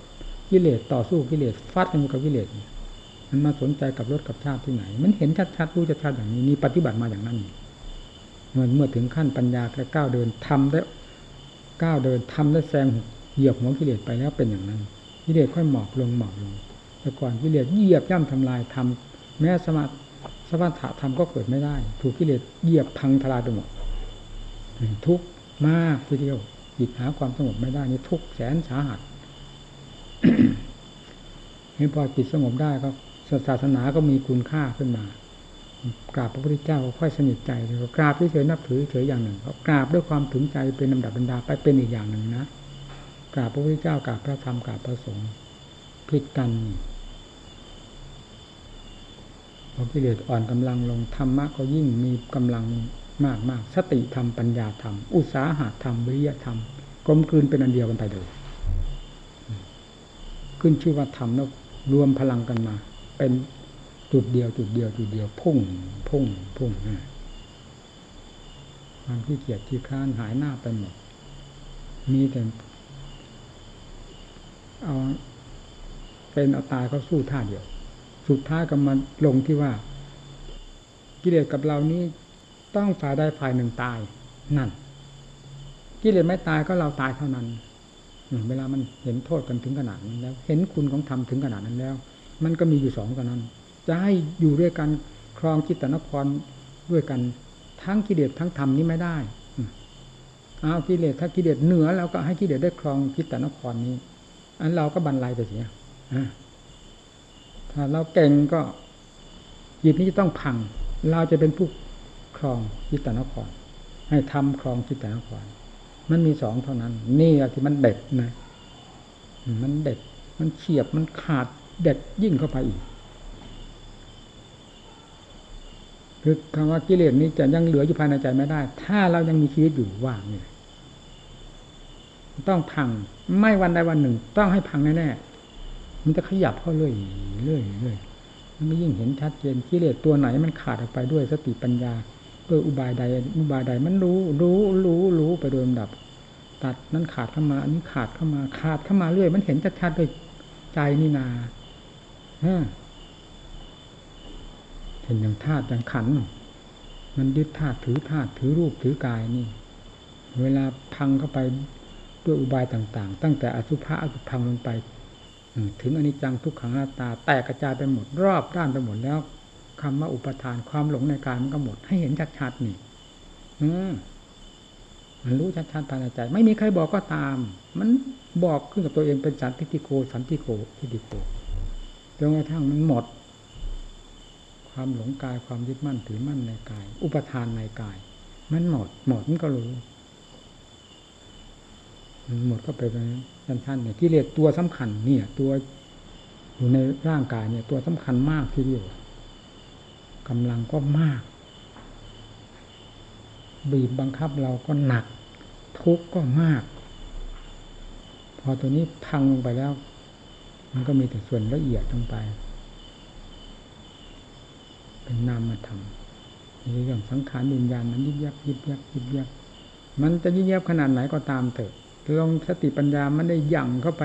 กิเลสต่อสู้กิเลสฟัดกันกับกิเลสมันมาสนใจกับรถกับชาติที่ไหน มันเห็นชัดๆรู้ชัดๆอย่างนี้นี่ปฏิบัติมาอย่างนั้นเมื่อเมื่อถึงขั้นปัญญาและก้าวเดินทำได้ก้าวเดินทำได้แซงเหยียบหัวกิเลสไปแล้วเป็นอย่างนั้นกิเลสค่อยหมอบลงหมอบลง แต่ก่อนกิเลสเหยียบย่ำทำลายทำแม้สมาสมถะธรรมก็เกิดไม่ได้ ถูกกิเลสเหยียบพังทลายไปหมดทุกมากทีเดียวจิตหาความสงบไม่ได้นี่ทุกแสนสาหัสให้พอจิตสงบได้ก็ศาสนาก็มีคุณค่าขึ้นมากราบพระพุทธเจ้าก็ค่อยสนิทใจเลยกราบเฉยๆนับถือเฉยอย่างหนึ่งกราบด้วยความถึงใจเป็นลำดับบรรดาไปเป็นอีกอย่างหนึ่งนะกราบพระพุทธเจ้ากราบพระธรรมกราบพระสงฆ์ผิดกัน พอกิเลสอ่อนกำลังลงธรรมะก็ยิ่งมีกำลังมากมากสติธรรมปัญญาธรรม อุตสาหะธรรมวิริยธรรมกลมกลืนเป็นอันเดียวกันไปเลย ขึ้นชื่อว่าธรรมแล้วรวมพลังกันมา เป็นจุดเดียว จุดเดียว จุดเดียว พุ่ง พุ่ง พุ่งความขี้เกียจขี้ค้านหายหน้าไปหมด มีแต่เอาเป็นเอาตายเขาสู้ท่าเดียว สุดท้ายก็มาลงที่ว่า กิเลสกับเรานี้ต้องฝ่ายใดฝ่ายหนึ่งตายนั่น กิเลสไม่ตายก็เราตายเท่านั้นเวลามันเห็นโทษกันถึงขนาดนั้นแล้ว เห็นคุณของธรรมถึงขนาดนั้นแล้ว มันก็มีอยู่สองกันนั้น จะให้อยู่ด้วยกันครองจิตตนครด้วยกันทั้งกิเลสทั้งธรรมนี้ไม่ได้เอากิเลสถ้ากิเลสเหนือแล้วก็ให้กิเลสได้ครองจิตตนครนี้ อันเราก็บรรลัยไปเสีย ถ้าเราเก่งก็จิตนี้จะต้องพัง เราจะเป็นผู้ครองจิตตนคร ให้ทำครองจิตตนคร มันมีสองเท่านั้น นี่อะที่มันเด็ดนะ มันเด็ด มันเฉียบ มันขาดเด็ดยิ่งเข้าไปอีก คือคำว่ากิเลสนี้จะยังเหลืออยู่ภายในใจไม่ได้ ถ้าเรายังมีชีวิตอยู่ว่างเนี่ยต้องพัง ไม่วันใดวันหนึ่ง ต้องให้พังแน่ๆ มันจะขยับเข้าเรื่อยเรื่อยเรื่อยมันก็ยิ่งเห็นชัดเจนกิเลสตัวไหนมันขาดออกไปด้วยสติปัญญาด้วยอุบายใดอุบายใดมันรู้ รู้รู้รู้ไปโดยลำดับ ตัดนั้นขาดเข้ามาอันนี้ขาดเข้ามา ขาดเข้ามาเรื่อย มันเห็นชัดๆด้วยใจนี่นาฮะเห็นอย่างธาตุอย่างขัน มันยึดธาตุถือธาตุถือรูปถือกายนี่ เวลาพังเข้าไปด้วยอุบายต่าง ๆ ตั้งแต่อสุภะอสุพังลงไป ถึงอนิจจังทุกขังหน้าตา แตกกระจายไปหมดรอบด้านไปหมดแล้วคำว่าอุปทานความหลงในกายมันก็หมด ให้เห็นชัดๆนี่ อืมันรู้ชัดๆภายในใจ ไม่มีใครบอกก็ตาม มันบอกขึ้นกับตัวเองเป็นสันติโก สันติโกทิฏฐิโกจนกระทั่งมันหมด ความหลงกายความยึดมั่นถือมั่นในกาย อุปทานในกาย มันหมด หมดมันก็รู้มันหมดก็ไปเป็น ชั้นๆเนี่ยกิเลสตัวสำคัญเนี่ย ตัวอยู่ในร่างกายเนี่ย ตัวสำคัญมากทีเดียวกำลังก็มาก บีบบังคับเราก็หนัก ทุกข์ก็มาก พอตัวนี้พังลงไปแล้ว มันก็มีแต่ส่วนละเอียดลงไป เป็นนามธรรมนี่เรื่องสังขารวิญญาณมันยิบยับยิบยับยิบยับมันจะยิบยับขนาดไหนก็ตามเถอะ ลองสติปัญญามันได้ยั่งเข้าไป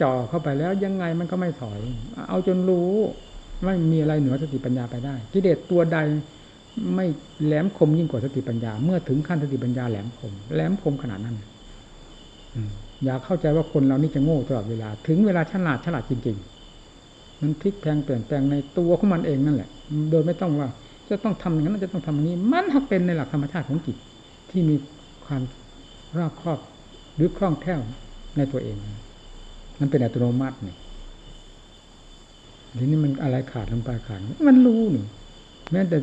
จ่อเข้าไปแล้วยังไงมันก็ไม่ถอย เอาจนรู้ไม่มีอะไรเหนือสติปัญญาไปได้ กิเลสตัวใดไม่แหลมคมยิ่งกว่าสติปัญญา เมื่อถึงขั้นสติปัญญาแหลมคมแหลมคมขนาดนั้นอย่าเข้าใจว่าคนเรานี่จะโง่ตลอดเวลา ถึงเวลาฉลาดฉลาดจริง ๆ มันพลิกแพงเปลี่ยนแปลงในตัวของมันเองนั่นแหละ โดยไม่ต้องว่า จะต้องทำอย่างนั้นจะต้องทำอย่างนี้ มันถ้าเป็นในหลักธรรมชาติของจิตที่มีความรอบครอบ หรือคล่องแคล่วในตัวเอง มันเป็นอัตโนมัตินี่ทีนี้มันอะไรขาดลงไปขาดมันรู้นึ่แม้แต่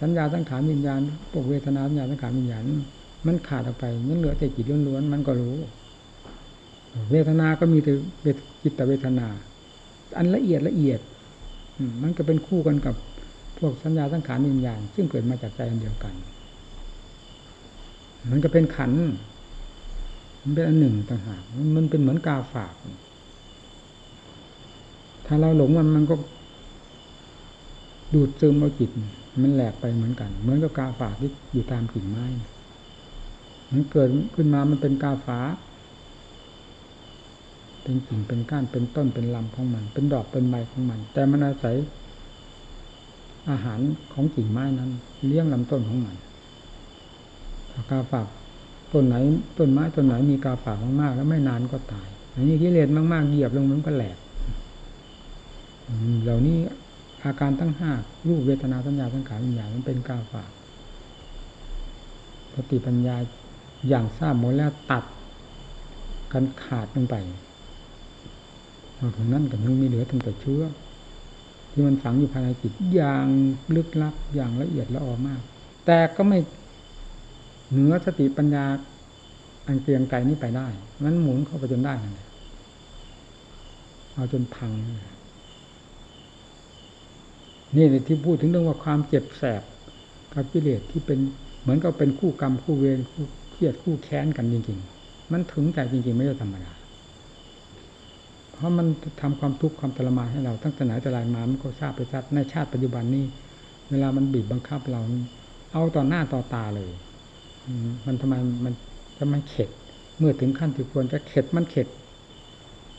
สัญญาสังขารวิญญาณปกเวทนาสัญญาสังขารวิญญาณมันขาดออกไปนั่นเหลือแต่จิตล้วนๆมันก็รู้ เวทนา ก็มีแต่จิตเวทนา อันละเอียดละเอียดมันก็เป็นคู่กันกับพวกสัญญาสังขารวิญญาณ ซึ่งเกิดมาจากใจอันเดียวกัน มันก็เป็นขัน มันเป็นอันหนึ่งต่างหากมันเป็นเหมือนกาฝาก ถ้าเราหลงมันมันก็ ดูดซึมเอาจิต มันแหลกไปเหมือนกัน เหมือนกับกาฝากที่อยู่ตามกิ่งไม้ มันเกิดขึ้นมามันเป็นกาฝา เป็นกิ่งเป็นก้านเป็นต้นเป็นลำของมัน เป็นดอกเป็นใบของมัน แต่มันอาศัย อาหารของกิ่งไม้นั้น เลี้ยงลำต้นของมันกาฝาก ต้นไหน ต้นไม้ต้นไหนมีกาฝากมากๆ แล้วไม่นานก็ตายอันนี้กิเลสมากๆเหยียบลงมันก็แหลกเหล่านี้อาการทั้งห้ารูปเวทนาสัญญาสังขารวิญญาณมันเป็นกาฝากสติปัญญาอย่างทราบหมดแล้วตัดกันขาดลงไปนอกจากนั้นก็ยังมีเหลือตั้งแต่เชื้อ ที่มันฝังอยู่ภายในจิตอย่างลึกลับอย่างละเอียดละออมาก แต่ก็ไม่ เหนือสติปัญญาอันเกรียงไกรนี้ไปได้ มันหมุนเข้าไปจนได้นั่นแหละเอาจนพัง นี่ที่พูดถึงเรื่องว่าความเจ็บแสบกับกิเลสที่เป็นเหมือนกับเป็นคู่กรรมคู่เวรคู่เครียดคู่แค้นกันจริงๆ มันถึงใจจริงๆ ไม่ใช่ธรรมดา เพราะมันทำความทุกข์ความทรมานให้เราตั้งแต่ไหนแต่ไรมา มันก็ทราบไปชัดในชาติปัจจุบันนี้ เวลามันบีบบังคับเรา เอาต่อหน้าต่อตาเลย มันทำไมมันจะไม่เข็ด เมื่อถึงขั้นที่ควรจะเข็ดมันเข็ด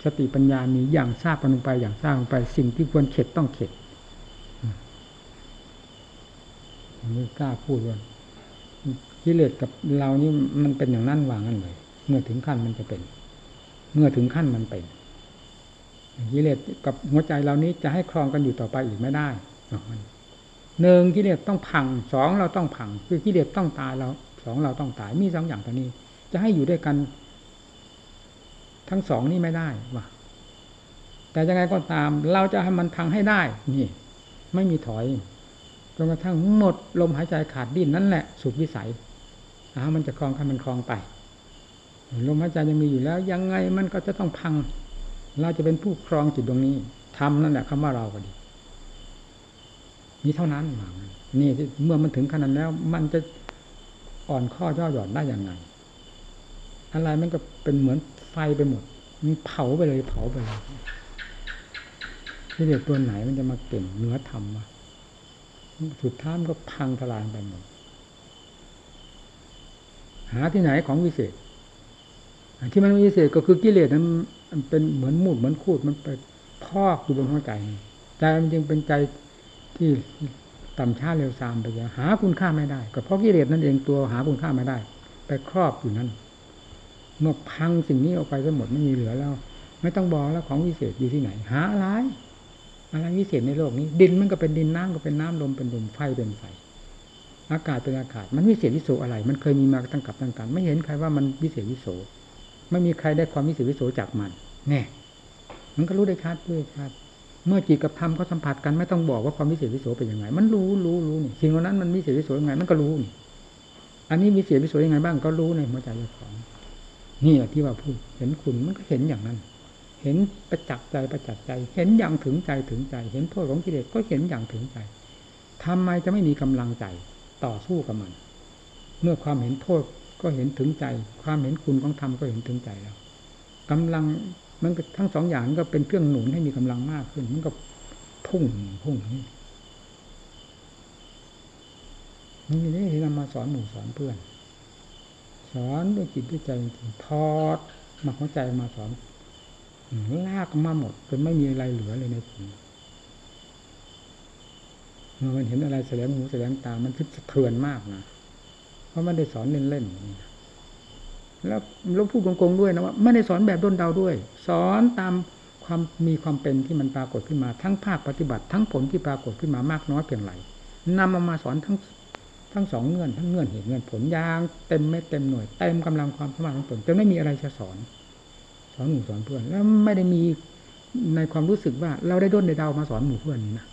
สติปัญญามีอย่างทราบลงไปอย่างทราบลงไป สิ่งที่ควรเข็ดต้องเข็ดนี่กล้าพูดว่ากิเลสกับเรานี่มันเป็นอย่างนั้นวางกันเลย เมื่อถึงขั้นมันจะเป็น เมื่อถึงขั้นมันเป็นกิเลสกับหัวใจเรานี้จะให้ครองกันอยู่ต่อไปอีกไม่ได้หนึ่งกิเลสต้องพังสองเราต้องพัง คือกิเลสต้องตายเรา สองเราต้องตายมีสองอย่างตัวนี้ จะให้อยู่ด้วยกัน ทั้งสองนี่ไม่ได้ว่ะแต่ยังไงก็ตาม เราจะให้มันพังให้ได้ นี่ ไม่มีถอยจนกระทั่งหมดลมหายใจขาดดิ้นนั่นแหละสุดวิสัยอ้ามันจะคลองคันมันคลองไปลมหายใจยังมีอยู่แล้ว ยังไงมันก็จะต้องพัง เราจะเป็นผู้ครองจิตดวงนี้ทำนั่นแหละคำว่าเราก็ดี มีเท่านั้นนี่เมื่อมันถึงขนาดแล้ว มันจะ อ่อนข้อย่อหย่อนได้อย่างไงอะไรมันก็เป็นเหมือนไฟไปหมด มันเผาไปเลยเผาไปเลยที่เด็กตัวไหนมันจะมาเก่งเนื้อธรรมวะสุดท้ายมันก็พังทลายไปหมดหาที่ไหนของวิเศษที่มันวิเศษก็คือกิเลสนั้นมันเป็นเหมือนมูดเหมือนคูดมันไปพอกอยู่บนหัวใจใจมันจึงเป็นใจที่ ต่ำช้าเร็วซามไปเยอะหาคุณค่าไม่ได้ ก็เพราะกิเลสนั่นเองตัวหาคุณค่าไม่ได้ ไปครอบอยู่นั้น เมื่อพังสิ่งนี้ออกไปทั้งหมดไม่มีเหลือแล้ว ไม่ต้องบอกแล้วของวิเศษอยู่ที่ไหน หาอะไรอะไรวิเศษในโลกนี้ ดินมันก็เป็นดินน้ำก็เป็นน้ำลมเป็นลมไฟเป็นไฟอากาศเป็นอากาศ มันวิเศษวิโสอะไร มันเคยมีมาตั้งกับตั้งกันไม่เห็นใครว่ามันวิเศษวิโสไม่มีใครได้ความวิเศษวิโสจากมันแน่มันก็รู้ได้ชัดด้วยชัด เมื่อจิตกับธรรมเขาสัมผัสกันไม่ต้องบอกว่าความวิเศษวิโสเป็นยังไง มันรู้รู้รู้นี่สิ่งเหล่านั้นมันวิเศษวิโสยังไง มันก็รู้นี่อันนี้วิเศษวิโสยังไงบ้างก็รู้ในหัวใจเจ้าของ นี่แหละที่ว่าพูดเห็นคุณมันก็เห็นอย่างนั้น เห็นประจักษ์ใจประจักษ์ใจ เห็นอย่างถึงใจถึงใจ เห็นโทษของกิเลสก็เห็นอย่างถึงใจทำไมจะไม่มีกำลังใจต่อสู้กับมัน เมื่อความเห็นโทษก็เห็นถึงใจ ความเห็นคุณของธรรมก็เห็นถึงใจแล้วกำลัง มันทั้งสองอย่างก็เป็นเครื่องหนุนให้มีกำลังมากขึ้น มันก็พุ่งพุ่งนี่นี่นี่ที่นำมาสอนหมู่สอนเพื่อน สอนด้วยจิตด้วยใจทอดมาเข้าใจมาสอนลากมาหมดจนไม่มีอะไรเหลือเลยในจิตเมื่อมันเห็นอะไรแสดงหูแสดงตา มันคิดสะเทือนมากนะ เพราะมันได้สอนเล่นๆ แล้วเราพูดโกงๆด้วยนะว่าไม่ได้สอนแบบด้นเดาด้วย สอนตามความมีความเป็นที่มันปรากฏขึ้นมา ทั้งภาคปฏิบัติ ทั้งผลที่ปรากฏขึ้นมามากน้อยเพียงไรนำมามาสอนทั้งทั้งสองเงื่อนทั้งเงื่อนเหตุเงื่อนผลยางเต็มไม่เต็มหน่วยเต็มกำลังความสามารถของตนจนไม่มีอะไรจะสอน สอนหมู่สอนเพื่อน แล้วไม่ได้มีในความรู้สึกว่า เราได้ด้นได้เดามาสอนหมู่เพื่อนนี่นะ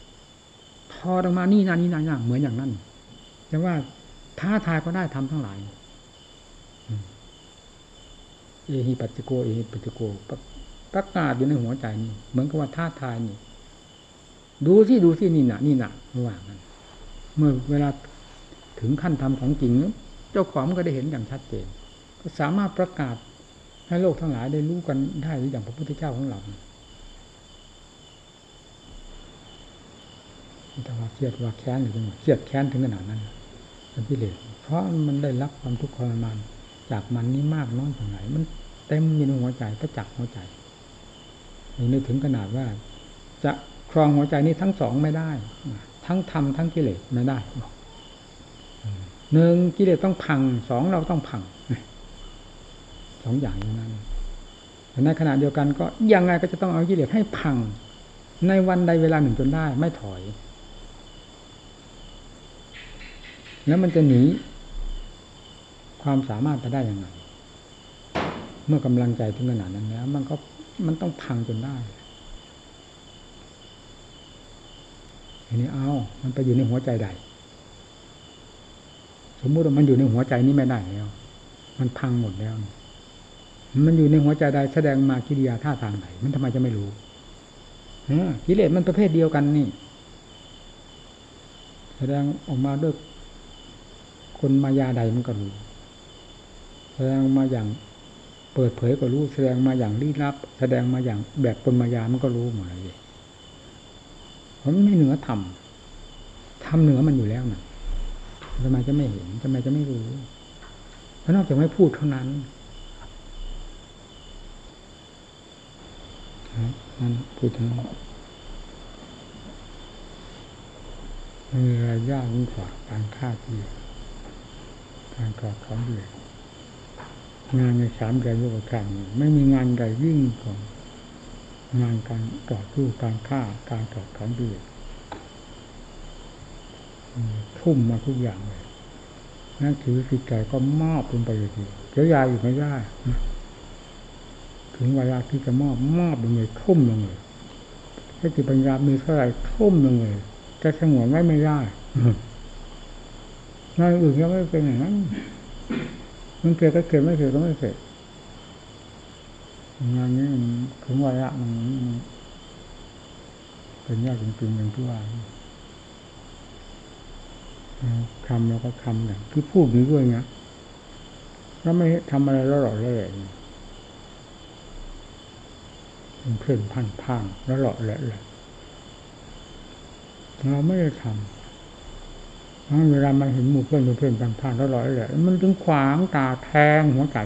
พอออกมานี่นานี่นานี่เหมือนอย่างนั้นแต่ว่าท้าทายก็ได้ทำทั้งหลาย เอหิปัจจโกเอหิปัจจโกประกาศอยู่ในหัวใจนี่เหมือนกับว่าท้าทายนี่ ดูสิดูสินี่หนะนี่หนะระหว่างนั้น เมื่อเวลาถึงขั้นทำของจริง เจ้าของก็ได้เห็นอย่างชัดเจน ก็สามารถประกาศให้โลกทั้งหลายได้รู้กันได้หรืออย่างพระพุทธเจ้าของเราแต่ว่าเครียดว่าแค้นหรือเครียดแค้นถึงขนาดนั้นเป็นพิเรนเพราะมันได้รับความทุกข์ทรมาน จากมันนี้มากน้อยเท่าไหร่มันเต็มมีในหัวใจประจักษ์หัวใจนึกถึงขนาดว่า จะครองหัวใจนี้ทั้งสองไม่ได้ ทั้งธรรมทั้งกิเลสไม่ได้หนึ่งกิเลสต้องพังสองเราต้องพังสองอย่างนั้นแต่ในขณะเดียวกันก็ยังไงก็จะต้องเอากิเลสให้พัง ในวันใดเวลาหนึ่งจนได้ ไม่ถอย แล้วมันจะหนี ความสามารถไปได้ยังไง เมื่อกำลังใจถึงขนาดนั้นแล้ว มันก็มันต้องพังจนได้อันนี้เอามันไปอยู่ในหัวใจใด สมมุติว่ามันอยู่ในหัวใจนี้ไม่ได้แล้ว มันพังหมดแล้ว มันอยู่ในหัวใจใดแสดงมากิริยาท่าทางไหน มันทำไมจะไม่รู้กิเลสมันประเภทเดียวกันนี่ แสดงออกมาด้วยคนมายาใดมันก็รู้ แสดงมาอย่างเปิดเผยก็รู้แสดงมาอย่างลี้ลับ แสดงมาอย่างแบบคนมายามันก็รู้หมดเลยผมไม่เหนือธรรมธรรมเหนือมันอยู่แล้วนะทำไมจะไม่เห็นทำไมจะไม่รู้ เพราะนอกจากไม่พูดเท่านั้นนั่นพูดถึงมีอะไรยากยิ่งกว่าการฆ่าที่การกอดของเดือด งานในสามเดือนยุคกรรมไม่มีงานใดยิ่งกว่างานการต่อสู้การฆ่าการต่อของเดือดทุ่มมาทุกอย่างเลยนั่นถือจิตใจก็มอบลงไปเลยทีเดี๋ยวยาอยู่ไม่ได้ถึงเวลาที่จะมอบมอบลงเลยทุ่มลงเลยถ้าจิตปัญญามีเท่าไหร่ทุ่มลงเลยจะสงวนไว้ไม่ได้งานอื่นก็ไม่เป็นอย่างนั้น มันเกิดก็เกิดไม่เกิดก็ไม่เกิดงานนี้ถึงวาระมันเป็นยากจริงๆอย่างที่ว่าคำเราก็คำอย่างที่พูดนี้ด้วยนะแล้วไม่ทำอะไรแล้วหล่อเล่เพื่อนพันพังแล้วหล่อเละเลยเราไม่ได้ทำ เวลามันเห็นหมู่เพื่อนเพื่อนพันพันแล้วล่อเละมันจึงขวางตาแทงหัวใจ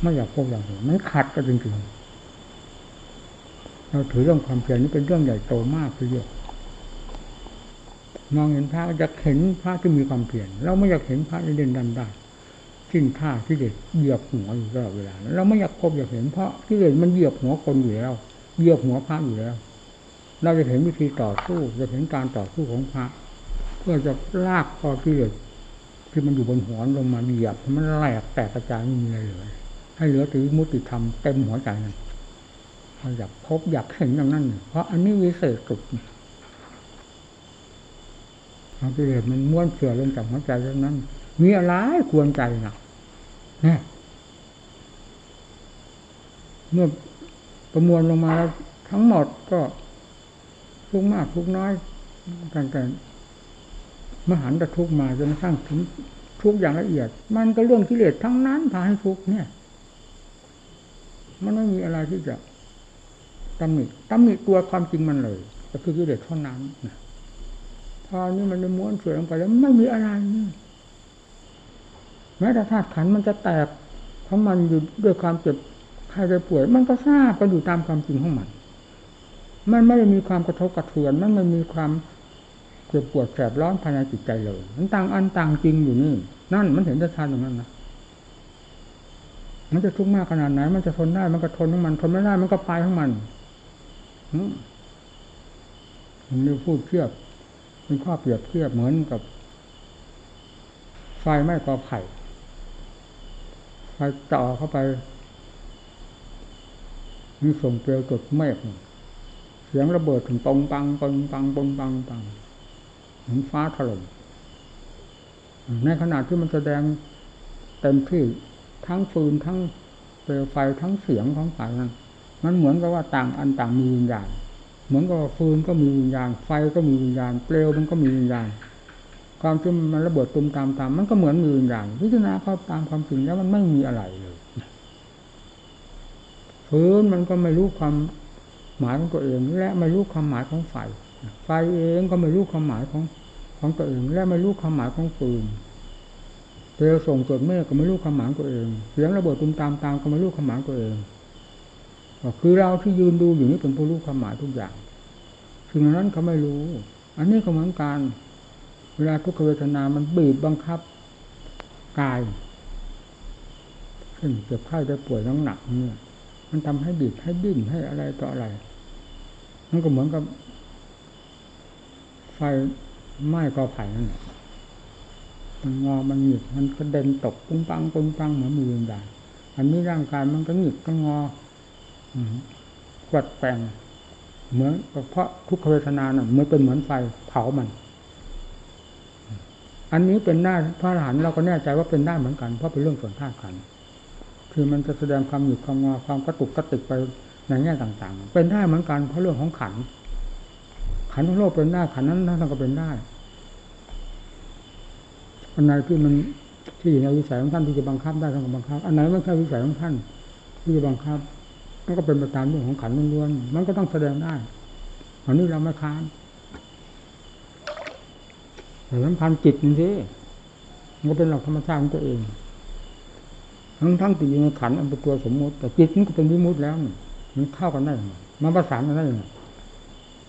ไม่อยากพบอย่างนี้มันขัดกันจริงๆเราถือเรื่องความเพียรนี้เป็นเรื่องใหญ่โตมากทีเดียวมองเห็นพระอยากเห็นพระที่มีความเพียรเราไม่อยากเห็นพระที่เด่นดันได้ทิ้งท่าที่เด็ดเหยียบหัวอยู่ตลอดเวลาเราไม่อยากพบอยากเห็นเพราะที่เด็ดมันเหยียบหัวคนอยู่แล้วเหยียบหัวพระอยู่แล้ว เราจะเห็นวิธีต่อสู้จะเห็นการต่อสู้ของพระ เพื่อจะลากคอที่เด็ดที่มันอยู่บนหัวลงมาเหยียบมันแหลกแตกกระจายไม่มีอะไรเลยให้เหลือแต่มุติธรรมเต็มหัวใจนั่นอยากพบอยากเห็นอย่างนั้น เพราะอันนี้วิเศษสุดเอากิเลสมันม้วนเสือลงจากหัวใจเท่านั้น มีอะไรควรใจนะเนี่ยเมื่อประมวลลงมาแล้วทั้งหมดก็ทุกมากทุกน้อยกันกัน มหันตทุกมาจนกระทั่งถึงทุกอย่างละเอียด มันก็เรื่องกิเลสทั้งนั้นพาให้ทุกเนี่ย มันไม่มีอะไรที่จะตำหนิตำหนิตัวความจริงมันเลย ก็คือกิเลสเท่านั้นนะพอนี้มันม้วนเสือลงไปแล้วไม่มีอะไรนี่แม้แต่ธาตุขันมันจะแตกเพราะมันอยู่ด้วยความเจ็บใครจะป่วย มันก็ทราบก็อยู่ตามความจริงของมัน มันไม่ได้มีความกระทบกระเทือน มันไม่มีความ เจ็บปวดแสบร้อนภายในจิตใจเลยมันต่างอันต่างจริงอยู่นี่นั่นมันเห็นได้ชัดตรงนั้นนะมันจะทุกข์มากขนาดไหน มันจะทนได้มันก็ทนของมันทนไม่ได้มันก็ไปของมันมันนี่พูดเทียบเป็นข้อเปรียบเทียบเหมือนกับ ไฟไหม้กอไผ่ไฟต่อเข้าไปมีส่งเปลวกดเมฆเสียงระเบิดถึงปงปังปงปังปงปังปังเห มือนฟ้าถล่มในขณะที่มันแสดงเต็มที่ทั้งฟืนทั้งเปลวไฟทั้งเสียงของไฟนั้น มันเหมือนกับว่าต่างอันต่างมีวิญญาณเหมือนกับฟืนก็มีวิญญาณ ไฟก็มีวิญญาณ เปลวมันก็มีวิญญาณ ความที่มันระเบิดตุมตามตามมันก็เหมือนมีวิญญาณพิจารณาเข้าตามความจริงแล้วมันไม่มีอะไรเลยฟืนมันก็ไม่รู้ความหมายของตัวเอง และไม่รู้ความหมายของไฟ ไฟเองก็ไม่รู้ความหมายของของตัวเอง และไม่รู้ความหมายของฟืนเปลวส่งจดเมฆก็ไม่รู้ความหมายตัวเองเสียงระเบิดตุมตามตามก็ไม่รู้ความหมายตัวเองก็คือเราที่ยืนดูอยู่นี่เป็นผู้รู้ความหมายทุกอย่างสิ่งนั้นเขาไม่รู้ อันนี้ก็เหมือนกันเวลาทุกขเวทนามันบีบบังคับกายเช่นเจ็บไข้ได้ป่วยน้ำหนักเนี่ยมันทำให้บีบให้ดิ้นให้อะไรต่ออะไร มันก็เหมือนกับ ฟไหม้กอไผ่นั่นแหละมันงอมันหงิกมันกระเด็นตกปุ้งปังปุ้งปังเหมือนมือวิญญาณอันนี้ร่างกายมันก็หงิกก็งอกวดแปลงเหมือนเพราะทุกขเวทนาน่ะมันเป็นเหมือนไฟเผามัน อันนี้เป็นหน้าพระอรหันต์เราก็แน่ใจว่าเป็นได้เหมือนกันเพราะเป็นเรื่องส่วนธาตุขันคือมันจะแสดงความหยุดความงอความกระตุกกระติกไปในแง่ต่าง ๆ เป็นได้เหมือนกันเพราะเรื่องของขันธ ขันธ์ของโลกเป็นได้ขันนั้นนั่นก็เป็นได้อันไหนที่มันที่อยู่ในวิสัยของท่านที่จะบังคับได้ท่านก็บังคับอันไหนไม่ใช่วิสัยของท่านที่จะบังคับมันก็เป็นไปตามเรื่องของขันล้วนๆมันก็ต้องแสดงได้อันนี้เราไม่ค้านแต่สำคัญจิตนี่สิมันก็เป็นหลักธรรมชาติของตัวเองทั้งทั้งติดอยู่ในขันอันเป็นตัวสมมติ แต่จิตมันก็เป็นวิมุติแล้วมันเข้ากันได้ยังไงมาประสานกันได้ยังไง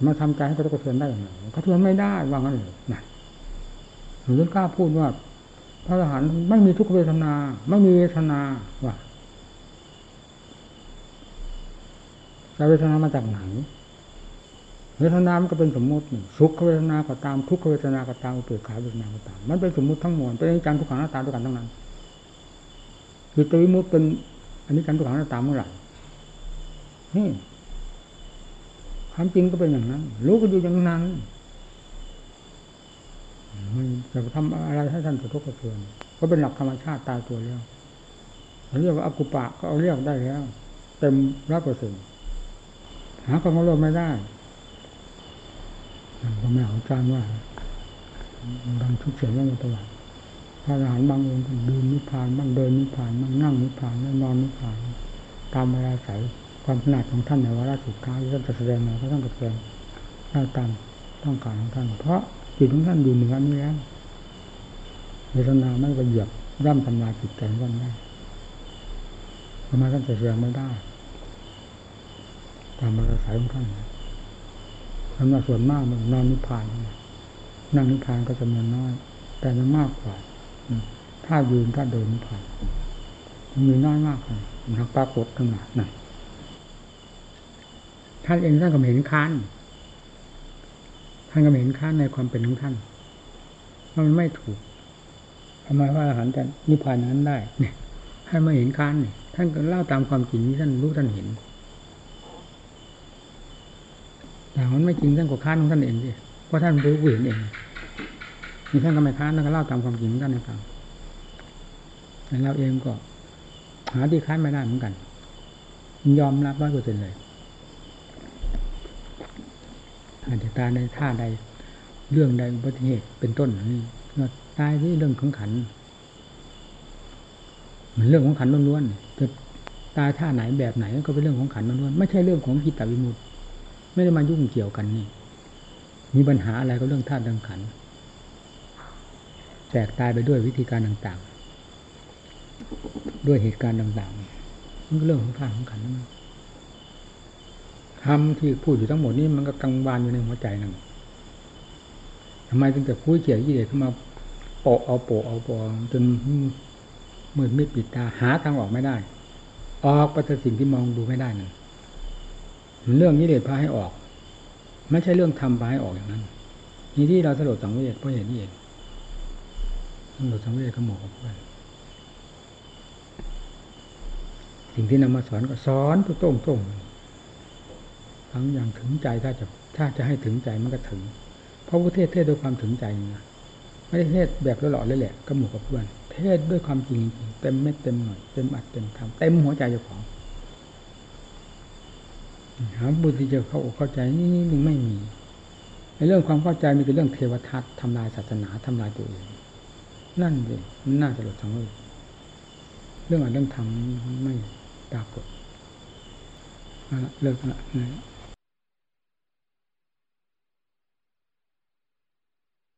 มาทำใจให้กระทบกระเทือนได้ยังไงกระเทือนไม่ได้วางั้นเลยนะหรือกล้าพูดว่า พระอรหันต์ไม่มีทุกขเวทนา ไม่มีเวทนาว่าจะเวทนามาจากไหนเวทนามันก็เป็นสมมติสุขเวทนาก็ตามทุกขเวทนาก็ตามอุเบกขาเวทนาก็ตาม มันเป็นสมมติทั้งมวลเป็นอนิจจังทุกขังหน้าตาด้วยกันทั้งนั้นคือตัววิมุตเป็นอันนี้จังทุกขังหน้าตาเมื่อไหร่ ความจริงก็เป็นอย่างนั้น รู้ก็อยู่อย่างนั้นมันจะทำอะไรให้ท่านกระทบกระเทือนก็เป็นหลักธรรมชาติตายตัวแล้วเรียกว่าอกุปะก็เอาเรียกได้แล้ว เต็มร้อยเปอร์เซ็นต์หาความรู้ไม่ได้ก็แม่ของจานว่าบางทุกเสียงว่ามาตลอดพระอรหันต์บางองค์ดืนนิพพานบ้างเดินนิพพานบ้างนั่งนิพพานบ้างนอนนิพพานตามเวลาใส ความขนาดของท่านในวาระสุดท้ายที่านจะแสดงมาก็ต้องแสดงได้ตามต้องการของท่าน เพราะจิตของท่านอยู่เหนือนี้แล้วเวทนาไม่ไปเหยียบย่ำทำลายจิตใจท่านได้ทำไมท่านจะแสดงไม่ได้ตามมรสายของท่านสำหรับส่วนมากมันนอนนิพพานนั่งนิพพานก็จำนวนน้อย แต่มันมากกว่าถ้ายืนถ้าเดินนิพพานมันมีน้อยมากเลยนักปรากฏทั้งหลายนั่น ท่านเองท่านก็เห็นค้าน ท่านก็เห็นค้านในความเป็นของท่านว่ามันไม่ถูกทำไมว่าอาหารจะนิพพานนั้นได้เนี่ยท่านมาเห็นค้านเนี่ยท่านก็เล่าตามความจริงที่ท่านรู้ท่านเห็นแต่มันไม่จริงท่านก็ค้านของท่านเองสิเพราะท่านรู้เห็นเองนี่ท่านก็ไม่ค้านท่านก็เล่าตามความจริงของท่านให้ฟังแต่เราเองก็ หาที่ค้านไม่ได้เหมือนกัน ยอมรับร้อยเปอร์เซ็นต์เลยอาจะตายในท่าใด เรื่องใดอุบัติเหตุเป็นต้นนี่ตายที่เรื่องของขันเหมันเรื่องของขันล้วนๆจะตายท่าไหนแบบไหนก็เป็นเรื่องของขันล้วนๆไม่ใช่เรื่องของกิตตวิมุตติไม่ได้มายุ่งเกี่ยวกันนี่ มีปัญหาอะไรก็เรื่องธาตุเรื่องขันแตกตายไปด้วยวิธีการต่างๆ ด้วยเหตุการณ์ต่างๆมันก็เรื่องของธาตุของขันนั่น ทำที่พูดอยู่ทั้งหมดนี้มันก็กังวานอยู่ในหัวใจนั่นทำไมจึงแต่คุยเขี่ยยี่เด็กเข้ามาโปะเอาโปะเอาโปะจนมืดมิดปิดตาหาทางออกไม่ได้ ออกไปแต่สิ่งที่มองดูไม่ได้นั่นเรื่องนี้เด็ดพาให้ออก ไม่ใช่เรื่องทำพาให้ออกอย่างนั้นนี่ที่เราสลดสังเวชเพราะเห็นนี่เองสลดสังเวชก็หมอกับเพื่อนสิ่งที่นำมาสอนก็สอนตุ้งต้ง ทั้งอย่างถึงใจถ้าจะถ้าจะให้ถึงใจมันก็ถึง เพราะว่าเทศเทศด้วยความถึงใจนะไม่ได้เทศแบบหล่อๆเลยแหละก็หมู่กับเพื่อน เทศด้วยความจริงจริงเต็มเม็ดเต็มหน่อยเต็มอัดเต็มคำเต็มหัวใจเจ้าของหาบุตรที่จะเข้าอกเข้าใจนี่ยังไม่มีในเรื่องความเข้าใจมีแต่เรื่องเทวทัตทำลายศาสนาทำลายตัวเองนั่นเลยมันน่าจะหลดทั้งเลยเรื่องอะไรเรื่องทำไม่ปรากฏเลิกละ